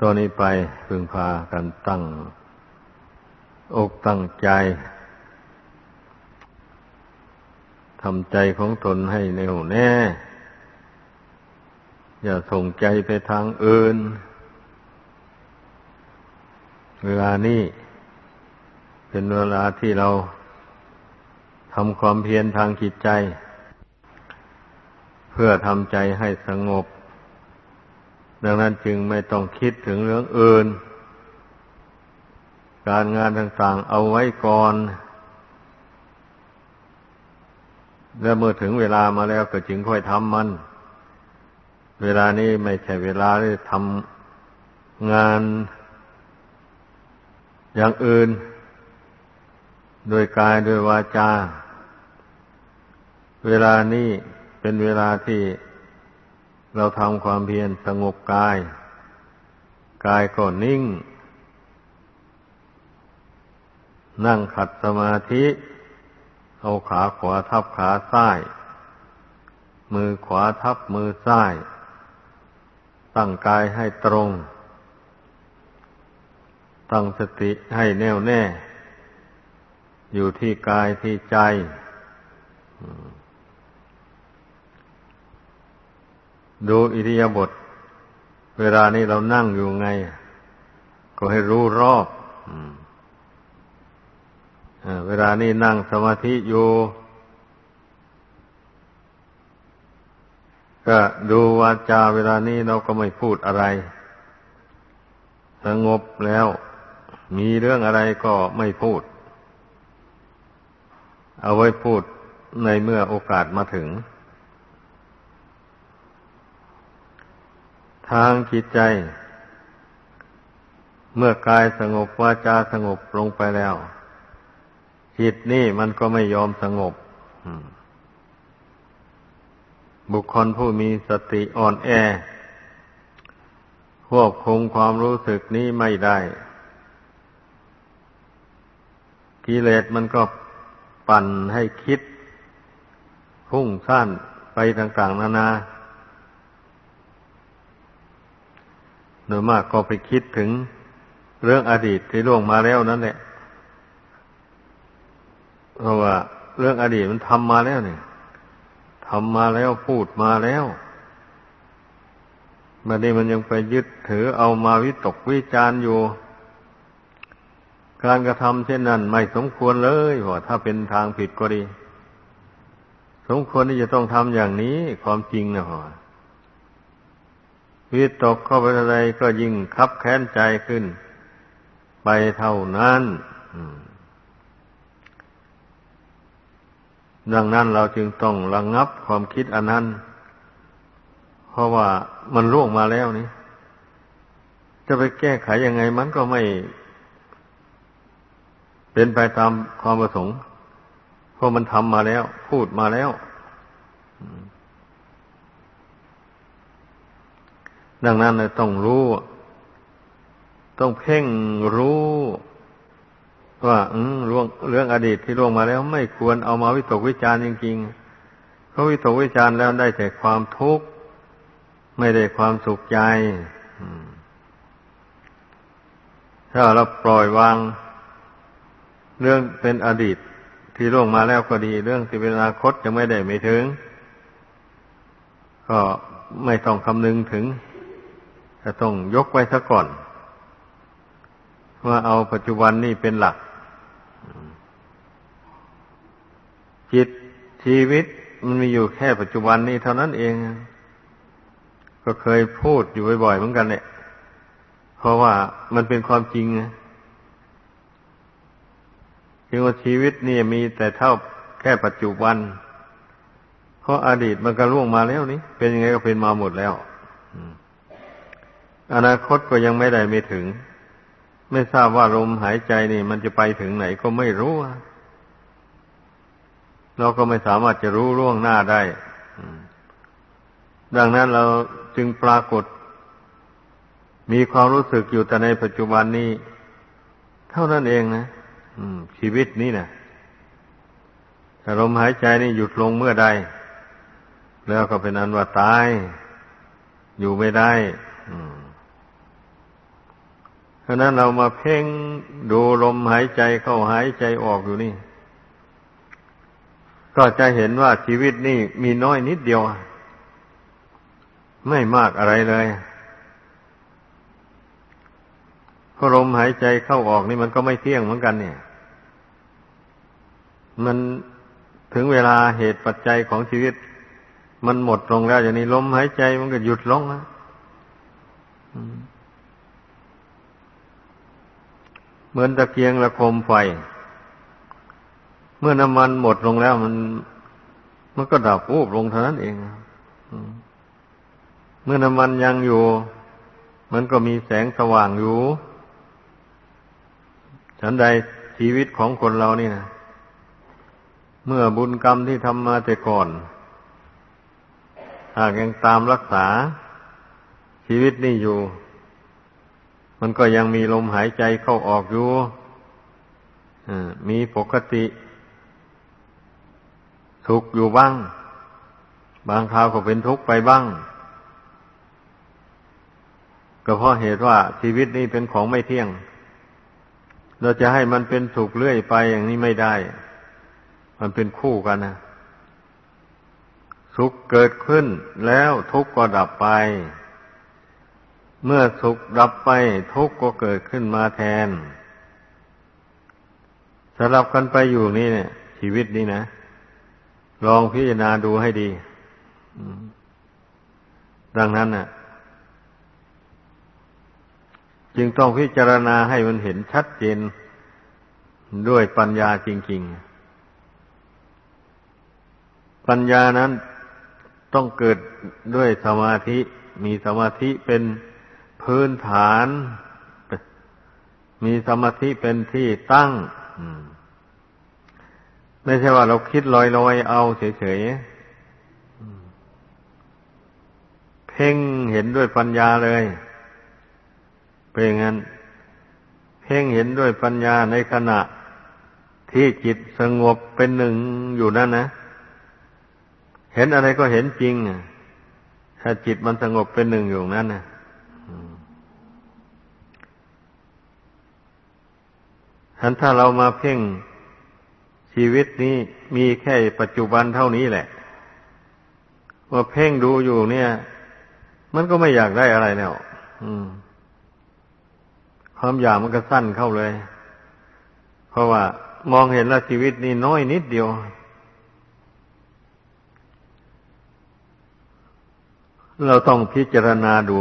ตัวนี้ไปพึงพากันตั้ง อกตั้งใจทำใจของตนให้แน่วแน่ อย่าส่งใจไปทางอื่น เวลานี้เป็นเวลาที่เราทำความเพียรทางจิตใจ เพื่อทำใจให้สงบ ดังนั้นจึงไม่ต้องคิดถึงเรื่องอื่น การงานต่างๆเอาไว้ก่อน แล้วเมื่อถึงเวลามาแล้วก็จึงค่อยทำมัน เวลานี้ไม่ใช่เวลาที่ทำงานอย่างอื่น โดยกายโดยวาจา เวลานี้เป็นเวลาที่ เราทำความเพียรสงบกาย กายก็นิ่ง นั่งขัดสมาธิ เอาขาขวาทับขาซ้าย มือขวาทับมือซ้าย ตั้งกายให้ตรง ตั้งสติให้แน่วแน่ อยู่ที่กายที่ใจ ดูอิริยาบถเวลานี้เรานั่งอยู่ไง ก็ให้รู้รอบเวลานี้นั่งสมาธิอยู่ก็ดูวาจาเวลานี้เราก็ไม่พูดอะไร สงบแล้ว มีเรื่องอะไรก็ไม่พูด เอาไว้พูดในเมื่อโอกาสมาถึง ทางจิตใจ เมื่อกายสงบวาจาสงบลงไปแล้ว จิตนี่มันก็ไม่ยอมสงบบุคคลผู้มีสติอ่อนแอ ควบคุมความรู้สึกนี้ไม่ได้ กิเลสมันก็ปั่นให้คิด พุ่งสั้นไปต่าง ๆ นานา โดยมากก็ไปคิดถึงเรื่องอดีตที่ล่วงมาแล้วนั่นแหละ เพราะว่าเรื่องอดีตมันทำมาแล้วเนี่ยทำมาแล้วพูดมาแล้วมานี้มันยังไปยึดถือเอามาวิตกวิจารอยู่ การกระทำเช่นนั้นไม่สมควรเลยว่าถ้าเป็นทางผิดก็ดี สมควรที่จะต้องทำอย่างนี้ ความจริงนะพ่อ วิตกเข้าไปอะไรก็ยิ่งคับแค้นใจขึ้น ไปเท่านั้นดังนั้นเราจึงต้องระงงับความคิดอันนั้น เพราะว่ามันล่วงมาแล้วนี่ จะไปแก้ไขยังไงมันก็ไม่ เป็นไปตามความประสงค์ เพราะมันทำมาแล้ว พูดมาแล้ว ดังนั้นเลยต้องรู้ ต้องเพ่งรู้ ว่าเรื่องเรื่องอดีตที่ล่วงมาแล้วไม่ควรเอามาวิตกวิจารณ์จริงๆเพราะวิตกวิจารณ์แล้วได้แต่ความทุกข์ไม่ได้ความสุขใจถ้าเราปล่อยวาง เรื่องเป็นอดีตที่ล่วงมาแล้วก็ดี เรื่องที่เป็นอนาคตยังไม่ได้ไม่ถึง ก็ไม่ต้องคำนึงถึง จะต้องยกไว้ซะก่อน ว่าเอาปัจจุบันนี่เป็นหลัก จิตชีวิตมันมีอยู่แค่ปัจจุบันนี้เท่านั้นเอง ก็เคยพูดอยู่บ่อยๆเหมือนกันเนี่ยเพราะว่ามันเป็นความจริงไงคือว่าชีวิตนี่มีแต่เท่าแค่ปัจจุบัน เพราะอดีตมันก็ล่วงมาแล้วนี่เป็นยังไงก็เป็นมาหมดแล้ว อ อนาคตก็ยังไม่ได้ไม่ถึง ไม่ทราบว่าลมหายใจนี่ มันจะไปถึงไหนก็ไม่รู้เราก็ไม่สามารถจะรู้ล่วงหน้าได้ดังนั้นเราจึงปรากฏ มีความรู้สึกอยู่แต่ในปัจจุบันนี้ เท่านั้นเองนะชีวิตนี้นะถ้าลมหายใจนี่หยุดลงเมื่อใด แล้วก็เป็นอันว่าตาย อยู่ไม่ได้ ราะนั้นเรามาเพ่งดูลมหายใจเข้าหายใจออกอยู่นี่ ก็จะเห็นว่าชีวิตนี่มีน้อยนิดเดียว ไม่มากอะไรเลยพราะลมหายใจเข้าออกนี่มันก็ไม่เที่ยงเหมือนกัน เนี่ย มันถึงเวลาเหตุปัจจัยของชีวิต มันหมดลงแล้วอย่างนี้ลมหายใจมันก็หยุดลงนะ เหมือนตะเกียงระคมไฟ เมื่อน้ำมันหมดลงแล้วมัน มันก็ดับวูบลงเท่านั้นเองเมื่อน้ำมันยังอยู่ มันก็มีแสงสว่างอยู่ ฉันใดชีวิตของคนเรานี่นะเมื่อบุญกรรมที่ทำมาแต่ก่อน หากยังตามรักษาชีวิตนี่อยู่ มันก็ยังมีลมหายใจเข้าออกอยู่มีปกติทุกอยู่บ้าง บางคราวก็เป็นทุกข์ไปบ้าง ก็เพราะเหตุว่าชีวิตนี้เป็นของไม่เที่ยง เราจะให้มันเป็นสุขเรื่อยไปอย่างนี้ไม่ได้ มันเป็นคู่กันนะสุขเกิดขึ้นแล้วทุกข์ก็ดับไป เมื่อสุขดับไปทุกข์ก็เกิดขึ้นมาแทนสลับกันไปอยู่นี่เนี่ย ชีวิตนี้นะ ลองพิจารณาดูให้ดีดังนั้นน่ะ จึงต้องพิจารณาให้มันเห็นชัดเจนด้วยปัญญาจริง ๆ ปัญญานั้นต้องเกิดด้วยสมาธิ มีสมาธิเป็น พื้นฐาน มีสมาธิเป็นที่ตั้งไม่ใช่ว่าเราคิดลอยๆเอาเฉยๆเพ่งเห็นด้วยปัญญาเลยเป็นอย่างนั้นเพ่งเห็นด้วยปัญญาในขณะที่จิตสงบเป็นหนึ่งอยู่นั่นนะ เห็นอะไรก็เห็นจริง ถ้าจิตมันสงบเป็นหนึ่งอยู่นั่นนะ ฉันถ้าเรามาเพ่งชีวิตนี้มีแค่ปัจจุบันเท่านี้แหละว่าเพ่งดูอยู่เนี่ย มันก็ไม่อยากได้อะไรแล้วความอยากมันก็สั้นเข้าเลย เพราะว่ามองเห็นแล้วชีวิตนี่น้อยนิดเดียว เราต้องพิจารณาดู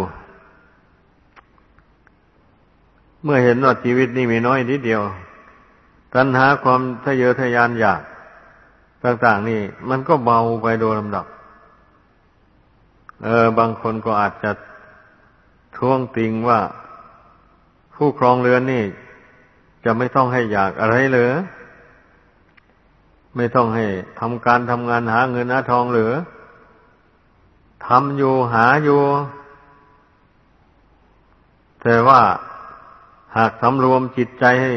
เมื่อเห็นว่าชีวิตนี่มีน้อยนิดเดียว ตัณหาความทะเยอทะยานอยากต่างๆนี่ มันก็เบาไปโดยลำดับ เออ บางคนก็อาจจะท้วงติงว่าผู้ครองเรือนนี่ จะไม่ต้องให้อยากอะไรเลยไม่ต้องให้ทำการทำงานหาเงินหาทองเหลือทำอยู่หาอยู่ แต่ว่าหากสำรวมจิตใจให้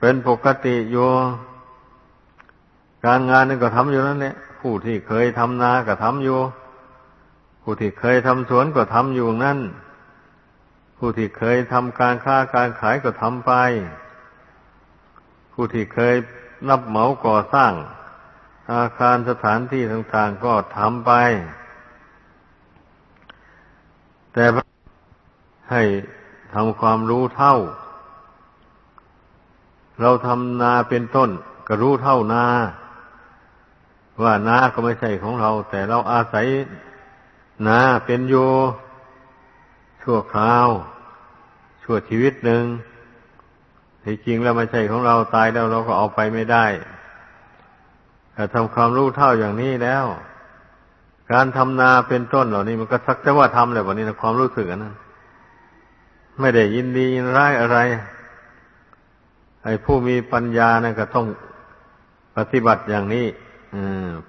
เป็นปกติอยู่การงานนี่นก็ทำอยู่นั่นแหละผู้ที่เคยทำนาก็ทำอยู่ ผู้ที่เคยทำสวนก็ทำอยู่นั่น ผู้ที่เคยทำการค้าการขายก็ทำไป ผู้ที่เคยรับเหมาก่อสร้าง อาคารสถานที่ต่างๆก็ทำไป แต่ให้ทำความรู้เท่า เราทำนาเป็นต้น ก็รู้เท่านา ว่านาก็ไม่ใช่ของเรา แต่เราอาศัยนาเป็นอยู่ชั่วคราว ชั่วชีวิตหนึ่งที่จริงแล้วไม่ใช่ของเราตายแล้วเราก็เอาไปไม่ได้แต่ทำความรู้เท่าอย่างนี้แล้ว การทำนาเป็นต้นเหล่านี้มันก็สักแต่ว่าทำเลยวันนี้นะความรู้สึกนั้น ไม่ได้ยินดียินร้ายอะไร อ้ผู้มีปัญญานะก็ต้องปฏิบัติอย่างนี้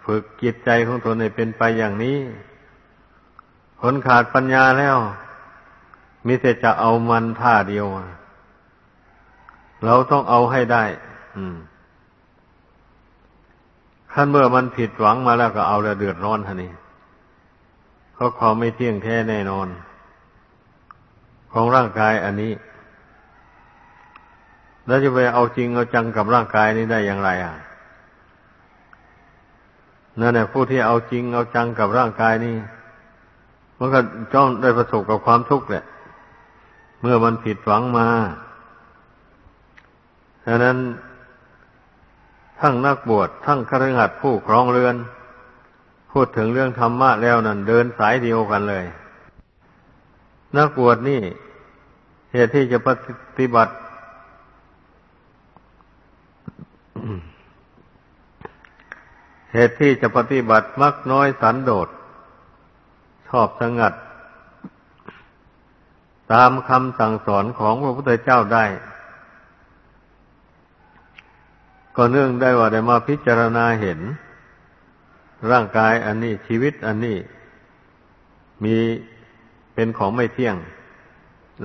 ฝึกจิตใจของตนให้เป็นไปอย่างนี้คนขาดปัญญาแล้ว มิแต่จะเอามันท่าเดียว เราต้องเอาให้ได้ขั้นเมื่อมันผิดหวังมาแล้วก็เอาแล้วเดือดร้อนท่านี่เพราะความไม่เที่ยงแท้แน่นอน ของร่างกายอันนี้ แล้วจะไปเอาจริงเอาจังกับร่างกายนี้ได้อย่างไรอะนั่นแหละผู้ที่เอาจริงเอาจังกับร่างกายนี้มันก็จ้องได้ประสบกับความทุกข์แหละ เมื่อมันผิดหวังมาฉะนั้น ทั้งนักบวชทั้งคฤหัสถ์ผู้ครองเรือน พูดถึงเรื่องธรรมะแล้วนั่นเดินสายเดียวกันเลย นักบวชนี่เหตุที่จะปฏิบัติ เหตุที่จะปฏิบัติมักน้อยสันโดษ ชอบสงัด ตามคำสั่งสอนของพระพุทธเจ้าได้ ก็เนื่องได้ว่าได้มาพิจารณาเห็น ร่างกายอันนี้ชีวิตอันนี้ มีเป็นของไม่เที่ยง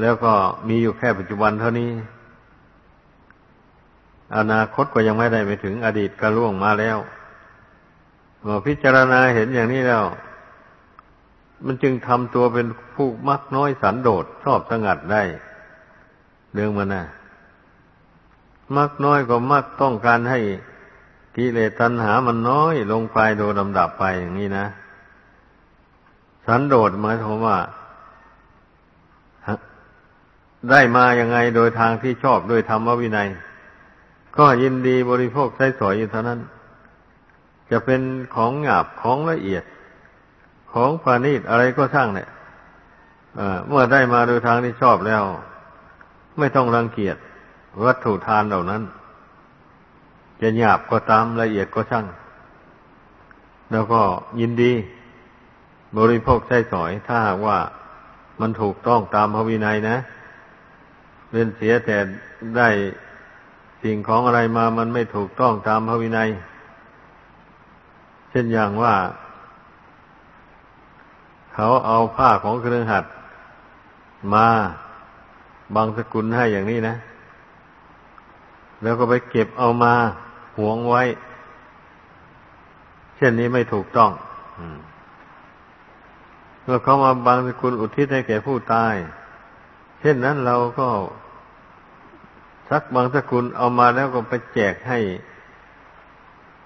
แล้วก็มีอยู่แค่ปัจจุบันเท่านี้ อนาคตก็ยังไม่ได้ไปถึงอดีตก็ล่วงมาแล้วเมื่อพิจารณาเห็นอย่างนี้แล้ว มันจึงทำตัวเป็นผู้มักน้อยสันโดษชอบสงัดได้ เรื่องมันนะมักน้อยก็มักต้องการให้กิเลสตัณหามันน้อยลงไปโดยลำดับไปอย่างนี้นะ สันโดษหมายถึงว่าได้มายังไงโดยทางที่ชอบโดยธรรมวินัย ก็ยินดีบริโภคใช้สอยอยู่เท่านั้น จะเป็นของหยาบของละเอียด ของปานีตอะไรก็ช่างเนี่ยเมื่อได้มาโดยทางที่ชอบแล้ว ไม่ต้องรังเกียจวัตถุทานเหล่านั้น จะหยาบก็ตามละเอียดก็ช่าง แล้วก็ยินดี บริโภคใช้สอย ถ้าหากว่ามันถูกต้องตามพระวินัยนะเล่นเสียแต่ได้ สิ่งของอะไรมามันไม่ถูกต้องตามพระวินัย เช่นอย่างว่า เขาเอาผ้าของเครื่องหัดมาบางสกุลให้อย่างนี้นะ แล้วก็ไปเก็บเอามาหวงไว้ เช่นนี้ไม่ถูกต้องเมื่อเขามาบางสกุลอุทิศให้แก่ผู้ตาย เช่นนั้นเราก็ สักบางสกุลเอามาแล้วก็ไปแจกให้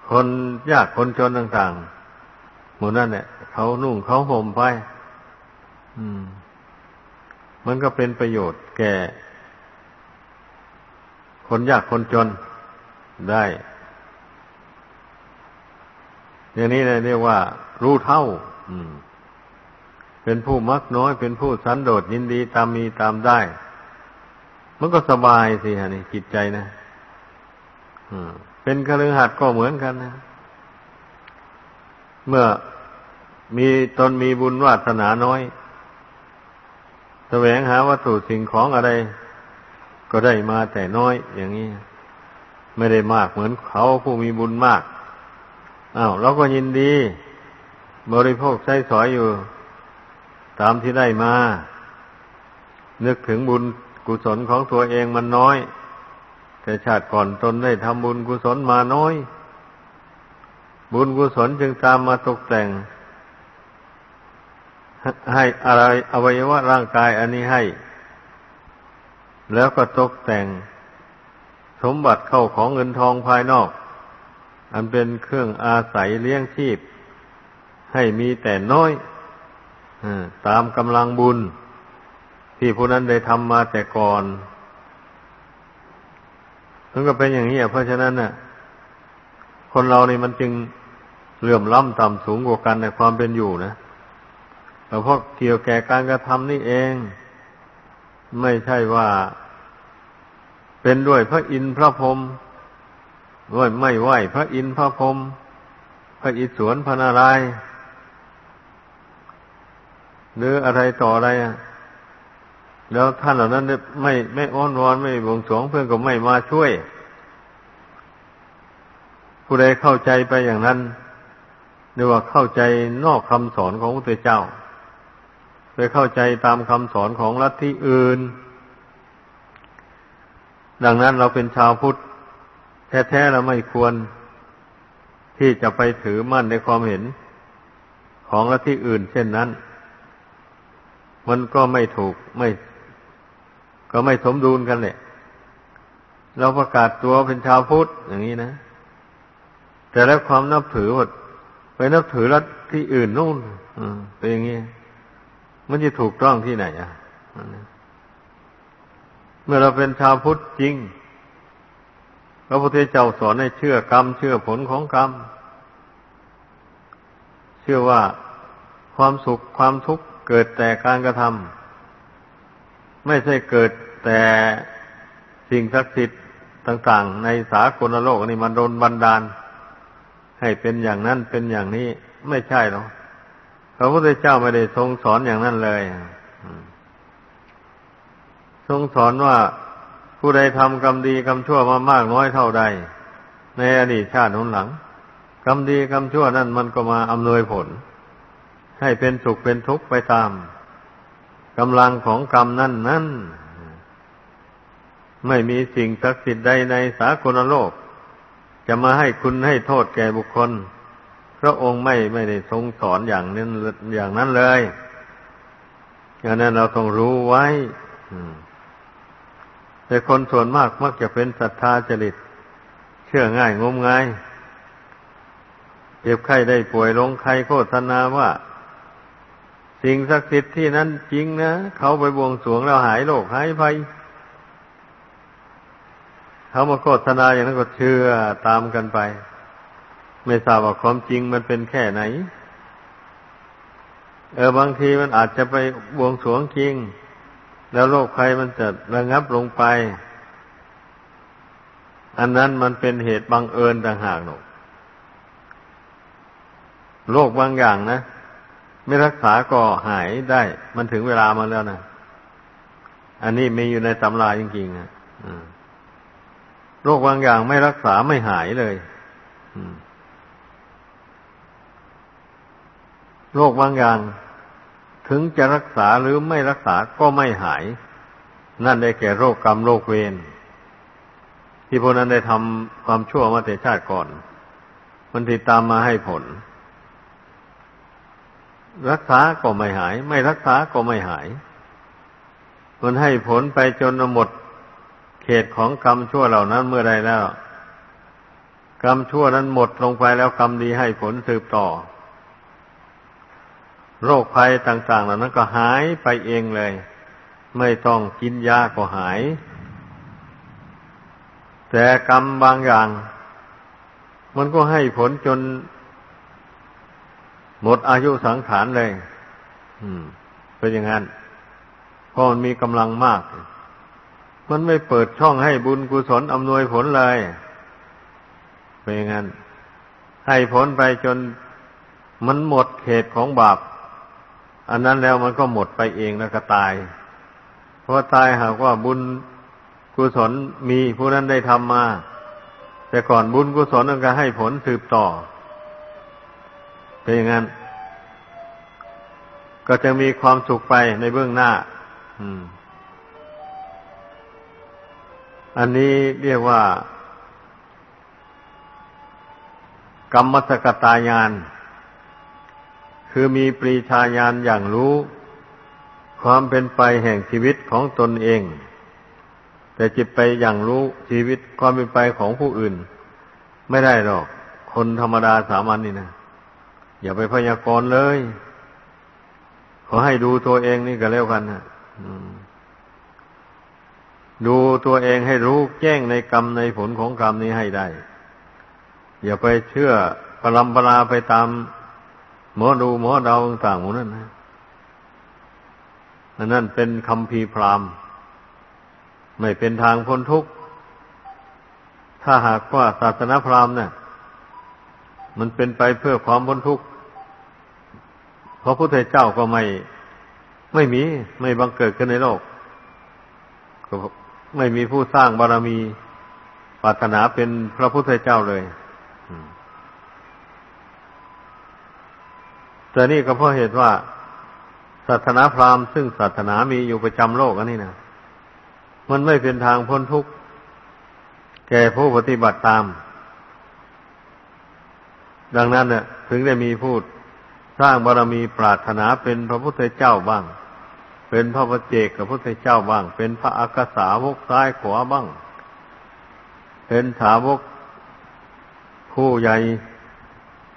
คนยากคนจนต่างๆหมู่นั่นเนี่ยเขานุ่งเขาห่มไปมันก็เป็นประโยชน์แก่ คนยากคนจนได้ อย่างนี้เลยเรียกว่า รู้เท่าเป็นผู้มักน้อย เป็นผู้สันโดษยินดีตามมีตามได้ มันก็สบายสิฮะนี่จิตใจนะเป็นคฤหัสถ์ก็เหมือนกันนะ เมื่อมีตนมีบุญวาสนาน้อยแสวงหาวัตถุสิ่งของอะไร ก็ได้มาแต่น้อย อย่างนี้ ไม่ได้มากเหมือนเขาผู้มีบุญมากอา้าวเราก็ยินดี บริโภคใช้สอยอยู่ ตามที่ได้มา นึกถึงบุญ กุศลของตัวเองมันน้อย แต่ชาติก่อนตนได้ทำบุญกุศลมาน้อย บุญกุศลจึงตามมาตกแต่ง ให้อะไรอวัยวะร่างกายอันนี้ให้ แล้วก็ตกแต่ง สมบัติเข้าของเงินทองภายนอก อันเป็นเครื่องอาศัยเลี้ยงชีพ ให้มีแต่น้อยตามกำลังบุญ ที่ผู้นั้นได้ทำมาแต่ก่อนมันก็เป็นอย่างนี้เพราะฉะนั้นน่ะ คนเรานี่มันจึงเหลื่อมล้ำต่ำสูงกว่ากันในความเป็นอยู่นะแต่พราะเกี่ยวแก่การกระทำนี่เอง ไม่ใช่ว่า เป็นด้วยพระอินทร์พระพรหมด้วยไม่ไหวพระอินทร์พระพรหมพระอิศวรพระนารายณ์หรืออะไรต่ออะไรอะ แล้วท่านเหล่านั้นไม่ไม่อ้อนวอนไม่บวงสรวงเพื่อนก็ไม่มาช่วย ผู้ใดเข้าใจไปอย่างนั้นเรียกว่าเข้าใจนอกคำสอนของพระเจ้า ไปเข้าใจตามคำสอนของลัทธิอื่น ดังนั้นเราเป็นชาวพุทธ แท้ๆเราไม่ควร ที่จะไปถือมั่นในความเห็นของลัทธิอื่น เช่นนั้น มันก็ไม่ถูกไม่ ก็ไม่สมดุลกันเลยเราประกาศตัวเป็นชาวพุทธอย่างนี้นะ แต่แล้วความนับถือหมดไปนับถือรัฐที่อื่นนู่นเป็นอย่างนี้มันจะถูกต้องที่ไหนอะเมื่อเราเป็นชาวพุทธจริงพระพุทธเจ้าสอนให้เชื่อกรรม เชื่อผลของกรรม เชื่อว่าความสุขความทุกข์เกิดแต่การกระทำ ไม่ใช่เกิดแต่สิ่งศักดิ์สิทธิ์ต่าง ๆ ในสากลโลกนี่มันโดนบันดาล ให้เป็นอย่างนั้นเป็นอย่างนี้ไม่ใช่หรอกพระพุทธเจ้าไม่ได้ทรงสอนอย่างนั้นเลยทรงสอนว่าผู้ใดทำกรรมดีกรรมชั่วมามากน้อยเท่าใด ในอดีตชาติหนหลังกรรมดีกรรมชั่วนั่นมันก็มาอำนวยผล ให้เป็นสุขเป็นทุกข์ไปตาม กำลังของกรรมนั่นนั่นไม่มีสิ่งศักดิ์สิทธิ์ใดในสากลโลก จะมาให้คุณให้โทษแก่บุคคล พระองค์ไม่ไม่ได้ทรงสอนอย่างนั้นอย่างนั้นเลยอย่างนั้นเราต้องรู้ไว้แต่คนส่วนมากมักจะเป็นศรัทธาจริต เชื่อง่ายงมงายเจ็บไข้ได้ป่วยลงใครโฆษณาว่า สิ่งศักดิ์สิทธิ์ที่นั้นจริงนะเขาไปบวงสรวงแล้วหายโรคหายภัยเขามาโฆษณาอย่างนั้นก็เชื่อตามกันไป ไม่ทราบว่าความจริงมันเป็นแค่ไหน เออบางทีมันอาจจะไปบวงสรวงจริง แล้วโรคภัยมันจะระงับลงไป อันนั้นมันเป็นเหตุบังเอิญต่างหากหนกโรคบางอย่างนะ ไม่รักษาก็หายได้ มันถึงเวลามาแล้วนะอันนี้มีอยู่ในตำราจริงๆนะโรคบางอย่างไม่รักษาไม่หายเลยโรคบางอย่าง ถึงจะรักษาหรือไม่รักษาก็ไม่หาย นั่นได้แก่โรคกรรมโรคเวรที่พวกนั้นได้ทำความชั่วมาแต่ชาติก่อน มันติดตามมาให้ผล รักษาก็ไม่หาย ไม่รักษาก็ไม่หาย มันให้ผลไปจนหมดเขตของกรรมชั่วเหล่านั้นเมื่อใดแล้ว กรรมชั่วนั้นหมดลงไปแล้วกรรมดีให้ผลสืบต่อ โรคภัยต่าง ๆ เหล่านั้นก็หายไปเองเลย ไม่ต้องกินยาก็หาย แต่กรรมบางอย่าง มันก็ให้ผลจน หมดอายุสังขารเลย อืม เป็นอย่างนั้นเพราะมันมีกำลังมาก มันไม่เปิดช่องให้บุญกุศลอำนวยผลเลย เป็นอย่างนั้น ให้ผลไปจนมันหมดเขตของบาป อันนั้นแล้วมันก็หมดไปเองแล้วก็ตาย เพราะตายหากว่าบุญกุศลมีผู้นั้นได้ทำมา แต่ก่อนบุญกุศลนั้นก็ให้ผลสืบต่อ เป็นอย่างนั้น ก็จะมีความสุขไปในเบื้องหน้าอันนี้เรียกว่า กรรมสกตายาน คือมีปรีชาญาณอย่างรู้ ความเป็นไปแห่งชีวิตของตนเอง แต่จิตไปอย่างรู้ชีวิตความเป็นไปของผู้อื่น ไม่ได้หรอก คนธรรมดาสามัญนนี่นะ อย่าไปพยากรณ์เลย ขอให้ดูตัวเองนี่ก็แล้วกันนะดูตัวเองให้รู้แจ้งในกรรมในผลของกรรมนี้ให้ได้ อย่าไปเชื่อปรำปราไปตามหมอดูหมอเดาต่างๆหมดนั่นนะนั่นเป็นคำพีพรามไม่เป็นทางพ้นทุกข์ ถ้าหากว่าศาสนาพราหมณ์เนี่ยมันเป็นไปเพื่อความพ้นทุกข์ พระพุทธเจ้าก็ไม่ไม่มี ไม่บังเกิดขึ้นในโลกไม่มีผู้สร้างบารมีปรารถนาเป็นพระพุทธเจ้าเลยแต่นี่ก็เพราะเหตุว่าศาสนาพราหมณ์ซึ่งศาสนามีอยู่ประจำโลกอันนี้นะมันไม่เป็นทางพ้นทุกข์แก่ผู้ปฏิบัติตาม ดังนั้นเนี่ยถึงได้มีพูด สร้างบารมีปรารถนาเป็นพระพุทธเจ้าบ้าง เป็นพระปเจกพระพุทธเจ้าบ้าง เป็นพระอักษาวกซ้ายขวาบ้าง เป็นสาวกผู้ใหญ่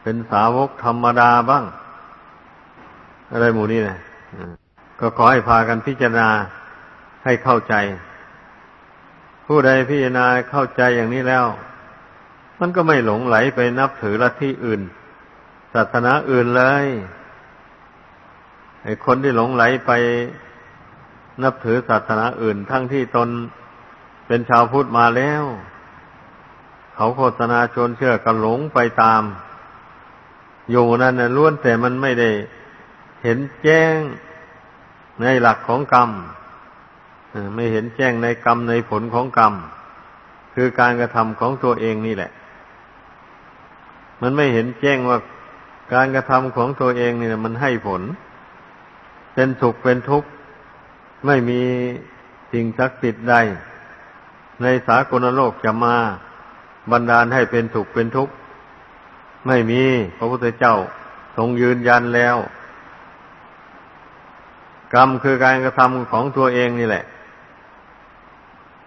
เป็นสาวกธรรมดาบ้าง อะไรหมู่นี้นะก็ขอให้พากันพิจารณาให้เข้าใจ ผู้ใดพิจารณาเข้าใจอย่างนี้แล้ว มันก็ไม่หลงไหลไปนับถือลัทธิอื่น ศาสนาอื่นเลยไอ้คนที่หลงไหลไปนับถือศาสนาอื่น ทั้งที่ตนเป็นชาวพุทธมาแล้ว เขาโฆษณาชวนเชื่อกันหลงไปตาม อยู่นั่นนะล้วนแต่มันไม่ได้เห็นแจ้งในหลักของกรรมไม่เห็นแจ้งในกรรมในผลของกรรม คือการกระทำของตัวเองนี่แหละ มันไม่เห็นแจ้งว่า การกระทำของตัวเองนี่มันให้ผล เป็นสุขเป็นทุกข์ ไม่มีสิ่งศักดิ์สิทธิ์ใด ในสากลโลกจะมาบันดาลให้เป็นสุขเป็นทุกข์ ไม่มีพระพุทธเจ้าทรงยืนยันแล้ว กรรมคือการกระทำของตัวเองนี่แหละ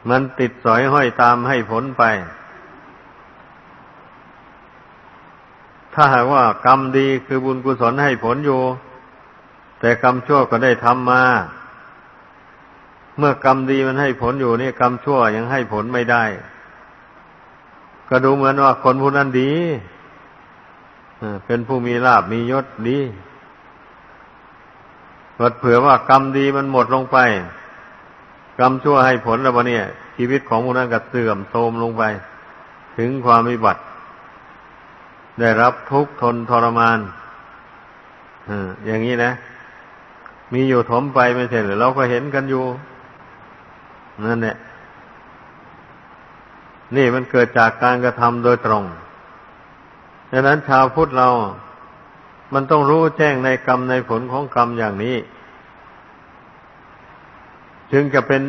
มันติดสอยห้อยตามให้ผลไป ถ้าหากว่ากรรมดีคือบุญกุศลให้ผลอยู่ แต่กรรมชั่วก็ได้ทำมา เมื่อกรรมดีมันให้ผลอยู่นี่กรรมชั่วยังให้ผลไม่ได้ ก็ดูเหมือนว่าคนผู้นั้นดีเป็นผู้มีลาบมียศดีกดเผื่อว่ากรรมดีมันหมดลงไป กรรมชั่วให้ผลแล้ววะเนี่ย ชีวิตของผู้นั้นก็เสื่อมโทรมลงไป ถึงความวิบัติ ได้รับทุกข์ทนทรมานอย่างนี้นะ มีอยู่ถมไปไม่ใช่หรือเราก็เห็นกันอยู่นั่นแหละนี่มันเกิดจากการกระทำโดยตรงดังนั้นชาวพุทธเรา มันต้องรู้แจ้งในกรรมในผลของกรรมอย่างนี้ จึงจะเป็น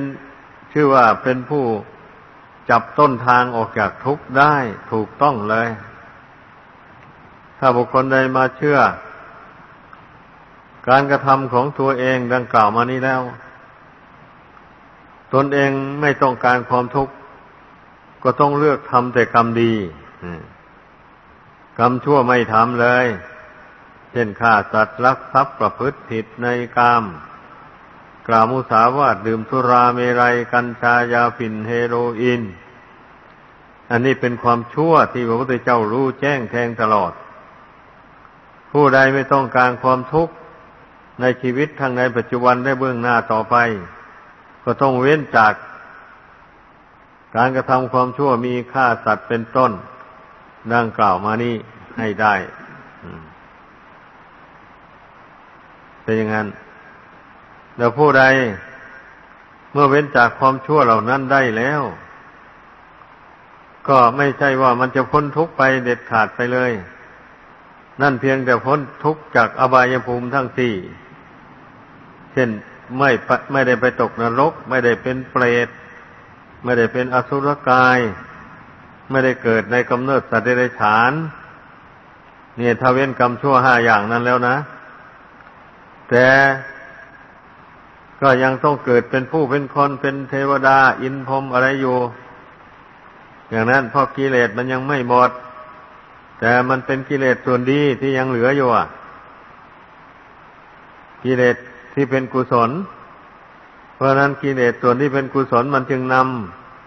ชื่อว่าเป็นผู้จับต้นทางออกจากทุกข์ได้ถูกต้องเลย ถ้าบุคคลใดมาเชื่อ การกระทำของตัวเองดังกล่าวมานี้แล้ว ตนเองไม่ต้องการความทุกข์ ก็ต้องเลือกทำแต่กรรมดีกรรมชั่วไม่ทำเลย เช่นฆ่าสัตว์ลักทรัพย์ประพฤติผิดในกาม กล่าวมุสาวาทดื่มสุราเมรัย กัญชายาฝิ่นเฮโรอีนอันนี้เป็นความชั่วที่พระพุทธเจ้ารู้แจ้งแทงตลอด ผู้ใดไม่ต้องการความทุกข์ในชีวิตทางในปัจจุบันได้เบื้องหน้าต่อไป ก็ต้องเว้นจาก การกระทำความชั่วมีฆ่าสัตว์เป็นต้น ดังกล่าวมานี้ให้ได้เป็นอย่างนั้นแล้วผู้ใดเมื่อเว้นจากความชั่วเหล่านั้นได้แล้ว ก็ไม่ใช่ว่ามันจะพ้นทุกข์ไปเด็ดขาดไปเลย นั่นเพียงแต่พ้นทุกข์จากอบายภูมิทั้งสี่ เช่นไม่ไม่ได้ไปตกนรก ไม่ได้เป็นเปรต ไม่ได้เป็นอสุรกาย ไม่ได้เกิดในกำเนิดสัตว์เดรัจฉานเนี่ยถ้าเว้นกรรมชั่วห้าอย่างนั้นแล้วนะ แต่ก็ยังต้องเกิดเป็นผู้เป็นคนเป็นเทวดา อินพรมอะไรอยู่ อย่างนั้นเพราะกิเลสมันยังไม่หมด แต่มันเป็นกิเลสส่วนดีที่ยังเหลืออยู่อะ กิเลสที่เป็นกุศล เพราะนั้นกิเลสส่วนที่เป็นกุศลมันจึงน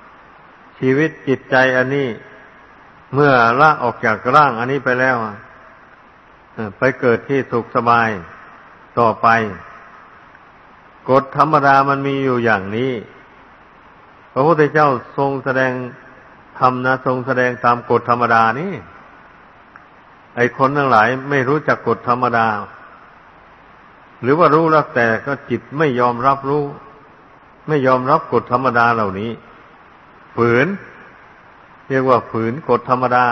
ำชีวิตจิตใจอันนี้ เมื่อละออกจากร่างอันนี้ไปแล้วไปเกิดที่สุขสบายต่อไป กฎธรรมดามันมีอยู่อย่างนี้ พระพุทธเจ้าทรงแสดงธรรมนะทรงแสดงตามกฎธรรมดานี่ ไอคนทั้งหลายไม่รู้จักกฎธรรมดา หรือว่ารู้แล้วแต่ก็จิตไม่ยอมรับรู้ ไม่ยอมรับกฎธรรมดาเหล่านี้ ฝืน เรียกว่าฝืนกฎธรรมดา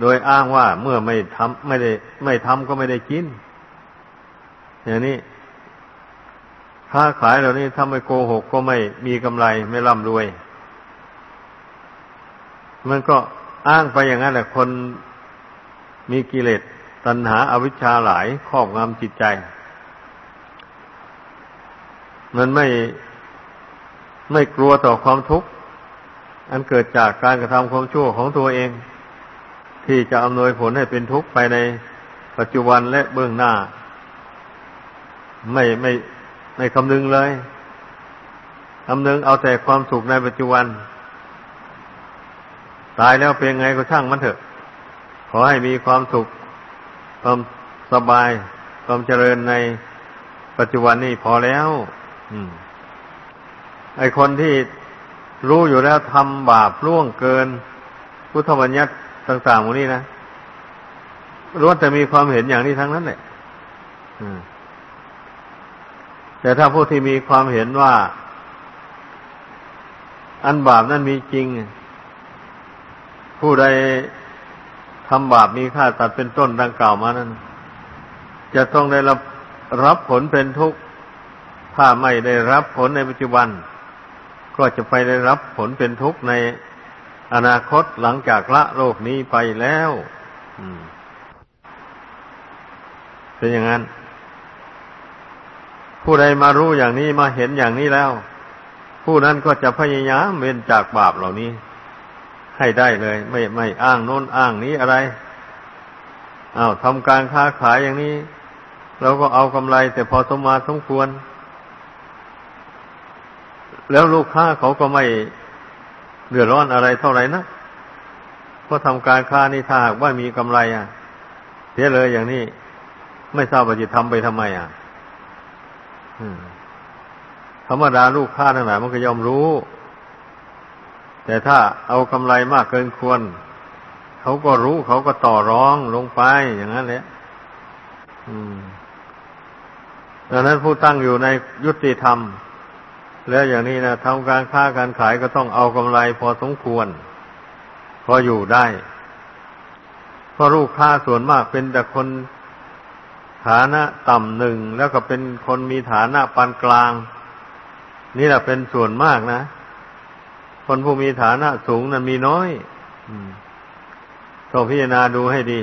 โดยอ้างว่าเมื่อไม่ทำไม่ได้ ไม่ทำก็ไม่ได้กิน อย่างนี้ค้าขายเหล่านี้ถ้าไม่โกหกก็ไม่มีกำไรไม่ร่ำรวย มันก็อ้างไปอย่างนั้นแหละคน มีกิเลสตัณหาอาวิชชาหลายครอบงำจิตใจ มันไม่ไม่กลัวต่อความทุกข์ อันเกิดจากการกระทำความชั่วของตัวเอง ที่จะอำนวยผลให้เป็นทุกข์ไปในปัจจุบันและเบื้องหน้า ไม่ไม่ไม่คำนึงเลยคำนึงเอาแต่ความสุขในปัจจุบัน ตายแล้วเป็นไงก็ช่างมันเถอะ ขอให้มีความสุข ความสบาย ความเจริญในปัจจุบันนี่พอแล้วอไอคนที่รู้อยู่แล้วทำบาปล่วงเกิน พุทธบัญญัติต่างๆพวกนี้นะล้วนแต่มีความเห็นอย่างนี้ทั้งนั้นแหละแต่ถ้าผู้ที่มีความเห็นว่า อันบาปนั้นมีจริง ผู้ใด ทำบาปมีค่าตัดเป็นต้นดังกล่าวมานั้น จะต้องได้รับรับผลเป็นทุกข์ ถ้าไม่ได้รับผลในปัจจุบัน ก็จะไปได้รับผลเป็นทุกข์ในอนาคตหลังจากละโลกนี้ไปแล้วเป็นอย่างนั้น ผู้ใดมารู้อย่างนี้มาเห็นอย่างนี้แล้ว ผู้นั้นก็จะพยายามเว้นจากบาปเหล่านี้ ให้ได้เลย ไม่ไม่อ้างโน้นอ้างนี้อะไรอา้าวทำการค้าขายอย่างนี้ เราก็เอากำไร แต่พอสมมาสมควร แล้วลูกค้าเขาก็ไม่เดือดร้อนอะไรเท่าไหร่นะเพราะทำการค้านี่ถ้าหากว่ามีกำไรอะเสียเลยอย่างนี้ ไม่ทราบว่าจะทำไปทำไมอะธรรมดาลูกค้าทั้งหลายมันก็ยอมรู้ แต่ถ้าเอากำไรมากเกินควร เขาก็รู้เขาก็ต่อร้องลงไปอย่างนั้นแหละดังนั้นผู้ตั้งอยู่ในยุติธรรม แล้วอย่างนี้นะทำการค้าการขายก็ต้องเอากำไรพอสมควร พออยู่ได้เพราะลูกค้าส่วนมากเป็นแต่คนฐานะต่ำหนึ่งแล้วก็เป็นคนมีฐานะปานกลาง นี่แหละเป็นส่วนมากนะ คนผู้มีฐานะสูงนั้นมีน้อยต้องพิจารณาดูให้ดี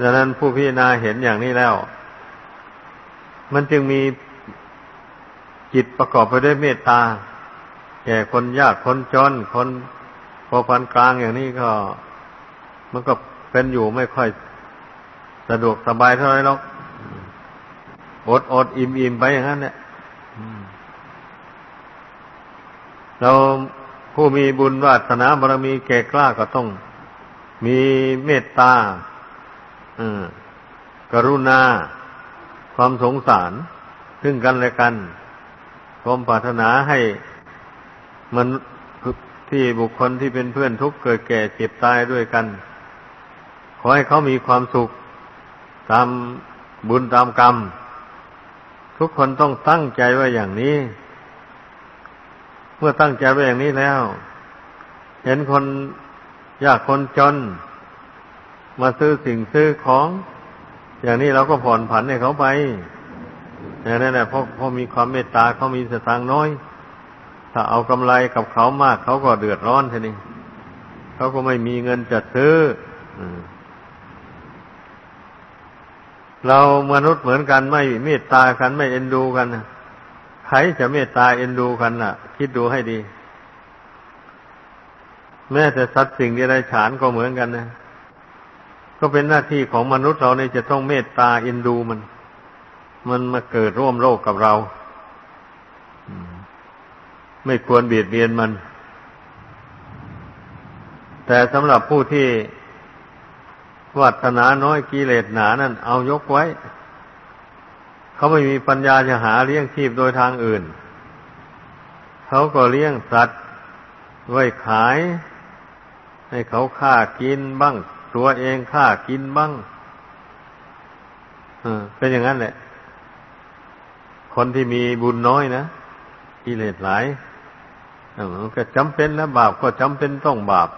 ดังนั้นผู้พิจารณาเห็นอย่างนี้แล้ว มันจึงมีจิตประกอบไปด้วยเมตตา แก่คนยากคนจน คนพอพันกลางอย่างนี้ก็ มันก็เป็นอยู่ไม่ค่อยสะดวกสบายเท่าไหร่หรอกอดอดอิ่มอิ่มไปอย่างนั้นเนี่ย เราผู้มีบุญวาสนาบารมีแก่กล้าก็ต้อง มีเมตตากรุณา ความสงสาร ซึ่งกันและกัน ความปรารถนาให้มันที่บุคคลที่เป็นเพื่อนทุกข์เกิดแก่เจ็บตายด้วยกัน ขอให้เขามีความสุข ตามบุญตามกรรม ทุกคนต้องตั้งใจไว้อย่างนี้ เมื่อตั้งใจไว้อย่างนี้แล้ว เห็นคนยากคนจน มาซื้อสิ่งซื้อของ อย่างนี้เราก็ผ่อนผันให้เขาไปอย่างนั้นแหละเพราะเพราะมีความเมตตาเขามีสตางค์น้อย ถ้าเอากำไรกับเขามาก เขาก็เดือดร้อนทีนี้เขาก็ไม่มีเงินจะซื้อเรามนุษย์เหมือนกันไม่เมตตากันไม่เอ็นดูกัน ใครจะเมตตาเอ็นดูกันล่ะ คิดดูให้ดี แม้แต่สัตว์สิ่งที่ไรฉานก็เหมือนกันนะก็เป็นหน้าที่ของมนุษย์เราเนี่ยจะต้องเมตตาเอ็นดูมัน มันมาเกิดร่วมโลกกับเราไม่ควรเบียดเบียนมัน แต่สำหรับผู้ที่วัฒนาน้อยกิเลสหนานั่นเอายกไว้ เขาไม่มีปัญญาจะหาเลี้ยงชีพโดยทางอื่น เขาก็เลี้ยงสัตว์ไว้ขาย ให้เขาฆ่ากินบ้าง ตัวเองฆ่ากินบ้างเป็นอย่างนั้นแหละ คนที่มีบุญน้อยนะกิเลสหลายมันก็จำเป็นแล้วบาปก็จำเป็นต้องบาป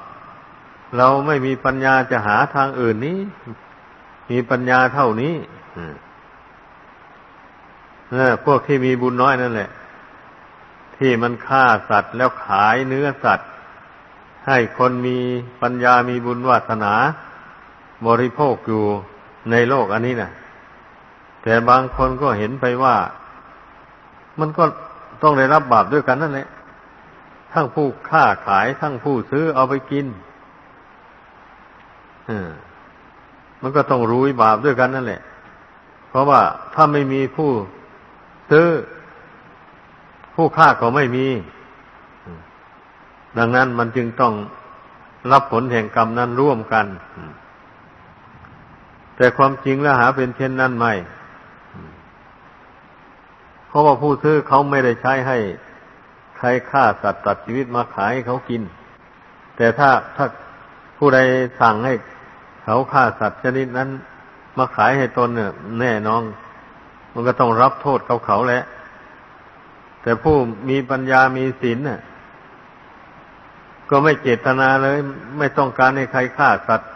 เราไม่มีปัญญาจะหาทางอื่นนี้ มีปัญญาเท่านี้ พวกที่มีบุญน้อยนั่นแหละ ที่มันฆ่าสัตว์แล้วขายเนื้อสัตว์ ให้คนมีปัญญามีบุญวาสนา บริโภคอยู่ในโลกอันนี้นะแต่บางคนก็เห็นไปว่า มันก็ต้องได้รับบาปด้วยกันนั่นแหละ ทั้งผู้ค้าขายทั้งผู้ซื้อเอาไปกินมันก็ต้องรู้บาปด้วยกันนั่นแหละ เพราะว่าถ้าไม่มีผู้ ซื้อ ผู้ค้าก็ไม่มี ดังนั้นมันจึงต้องรับผลแห่งกรรมนั้นร่วมกัน แต่ความจริงแล้วหาเป็นเช่นนั้นไม่ เพราะว่าผู้ซื้อเขาไม่ได้ใช้ให้ใครฆ่าสัตว์ตัดชีวิตมาขายให้เขากิน แต่ถ้าถ้าผู้ใดสั่งให้เขาฆ่าสัตว์ชนิดนั้น มาขายให้ตนเนี่ยแน่นอน มันก็ต้องรับโทษเขาเขาแหละ แต่ผู้มีปัญญามีศีลเนี่ยก็ไม่เจตนาเลย ไม่ต้องการให้ใครฆ่าสัตว์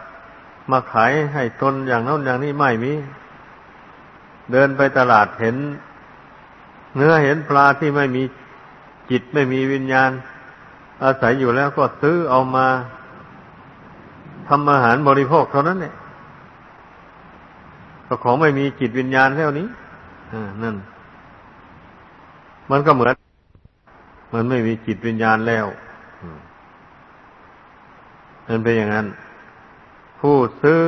มาขายให้ตนอย่างนั้นอย่างนี้ไม่มี เดินไปตลาดเห็น เนื้อเห็นปลาที่ไม่มีจิตไม่มีวิญญาณ อาศัยอยู่แล้วก็ซื้อเอามาทำอาหารบริโภคเท่านั้นเนี่ยก็ของไม่มีจิตวิญญาณแล้วนี้ นั่น มันก็เหมือน มันไม่มีจิตวิญญาณแล้วมันเป็นอย่างนั้น ผู้ซื้อ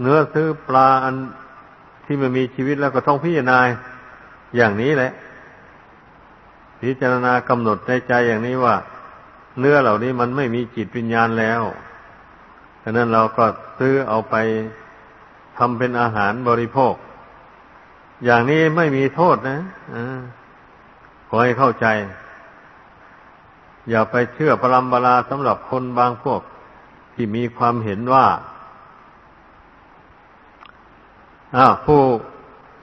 เนื้อซื้อปลาอันที่มันมีชีวิตแล้วก็ต้องพิจารณาอย่างนี้แหละ พิจารณากำหนดในใจอย่างนี้ว่า เนื้อเหล่านี้มันไม่มีจิตวิญญาณแล้วฉะนั้นเราก็ซื้อเอาไปทำเป็นอาหารบริโภค อย่างนี้ไม่มีโทษนะอขอให้เข้าใจ อย่าไปเชื่อปรำบราสำหรับคนบางพวก ที่มีความเห็นว่าอ้าผู้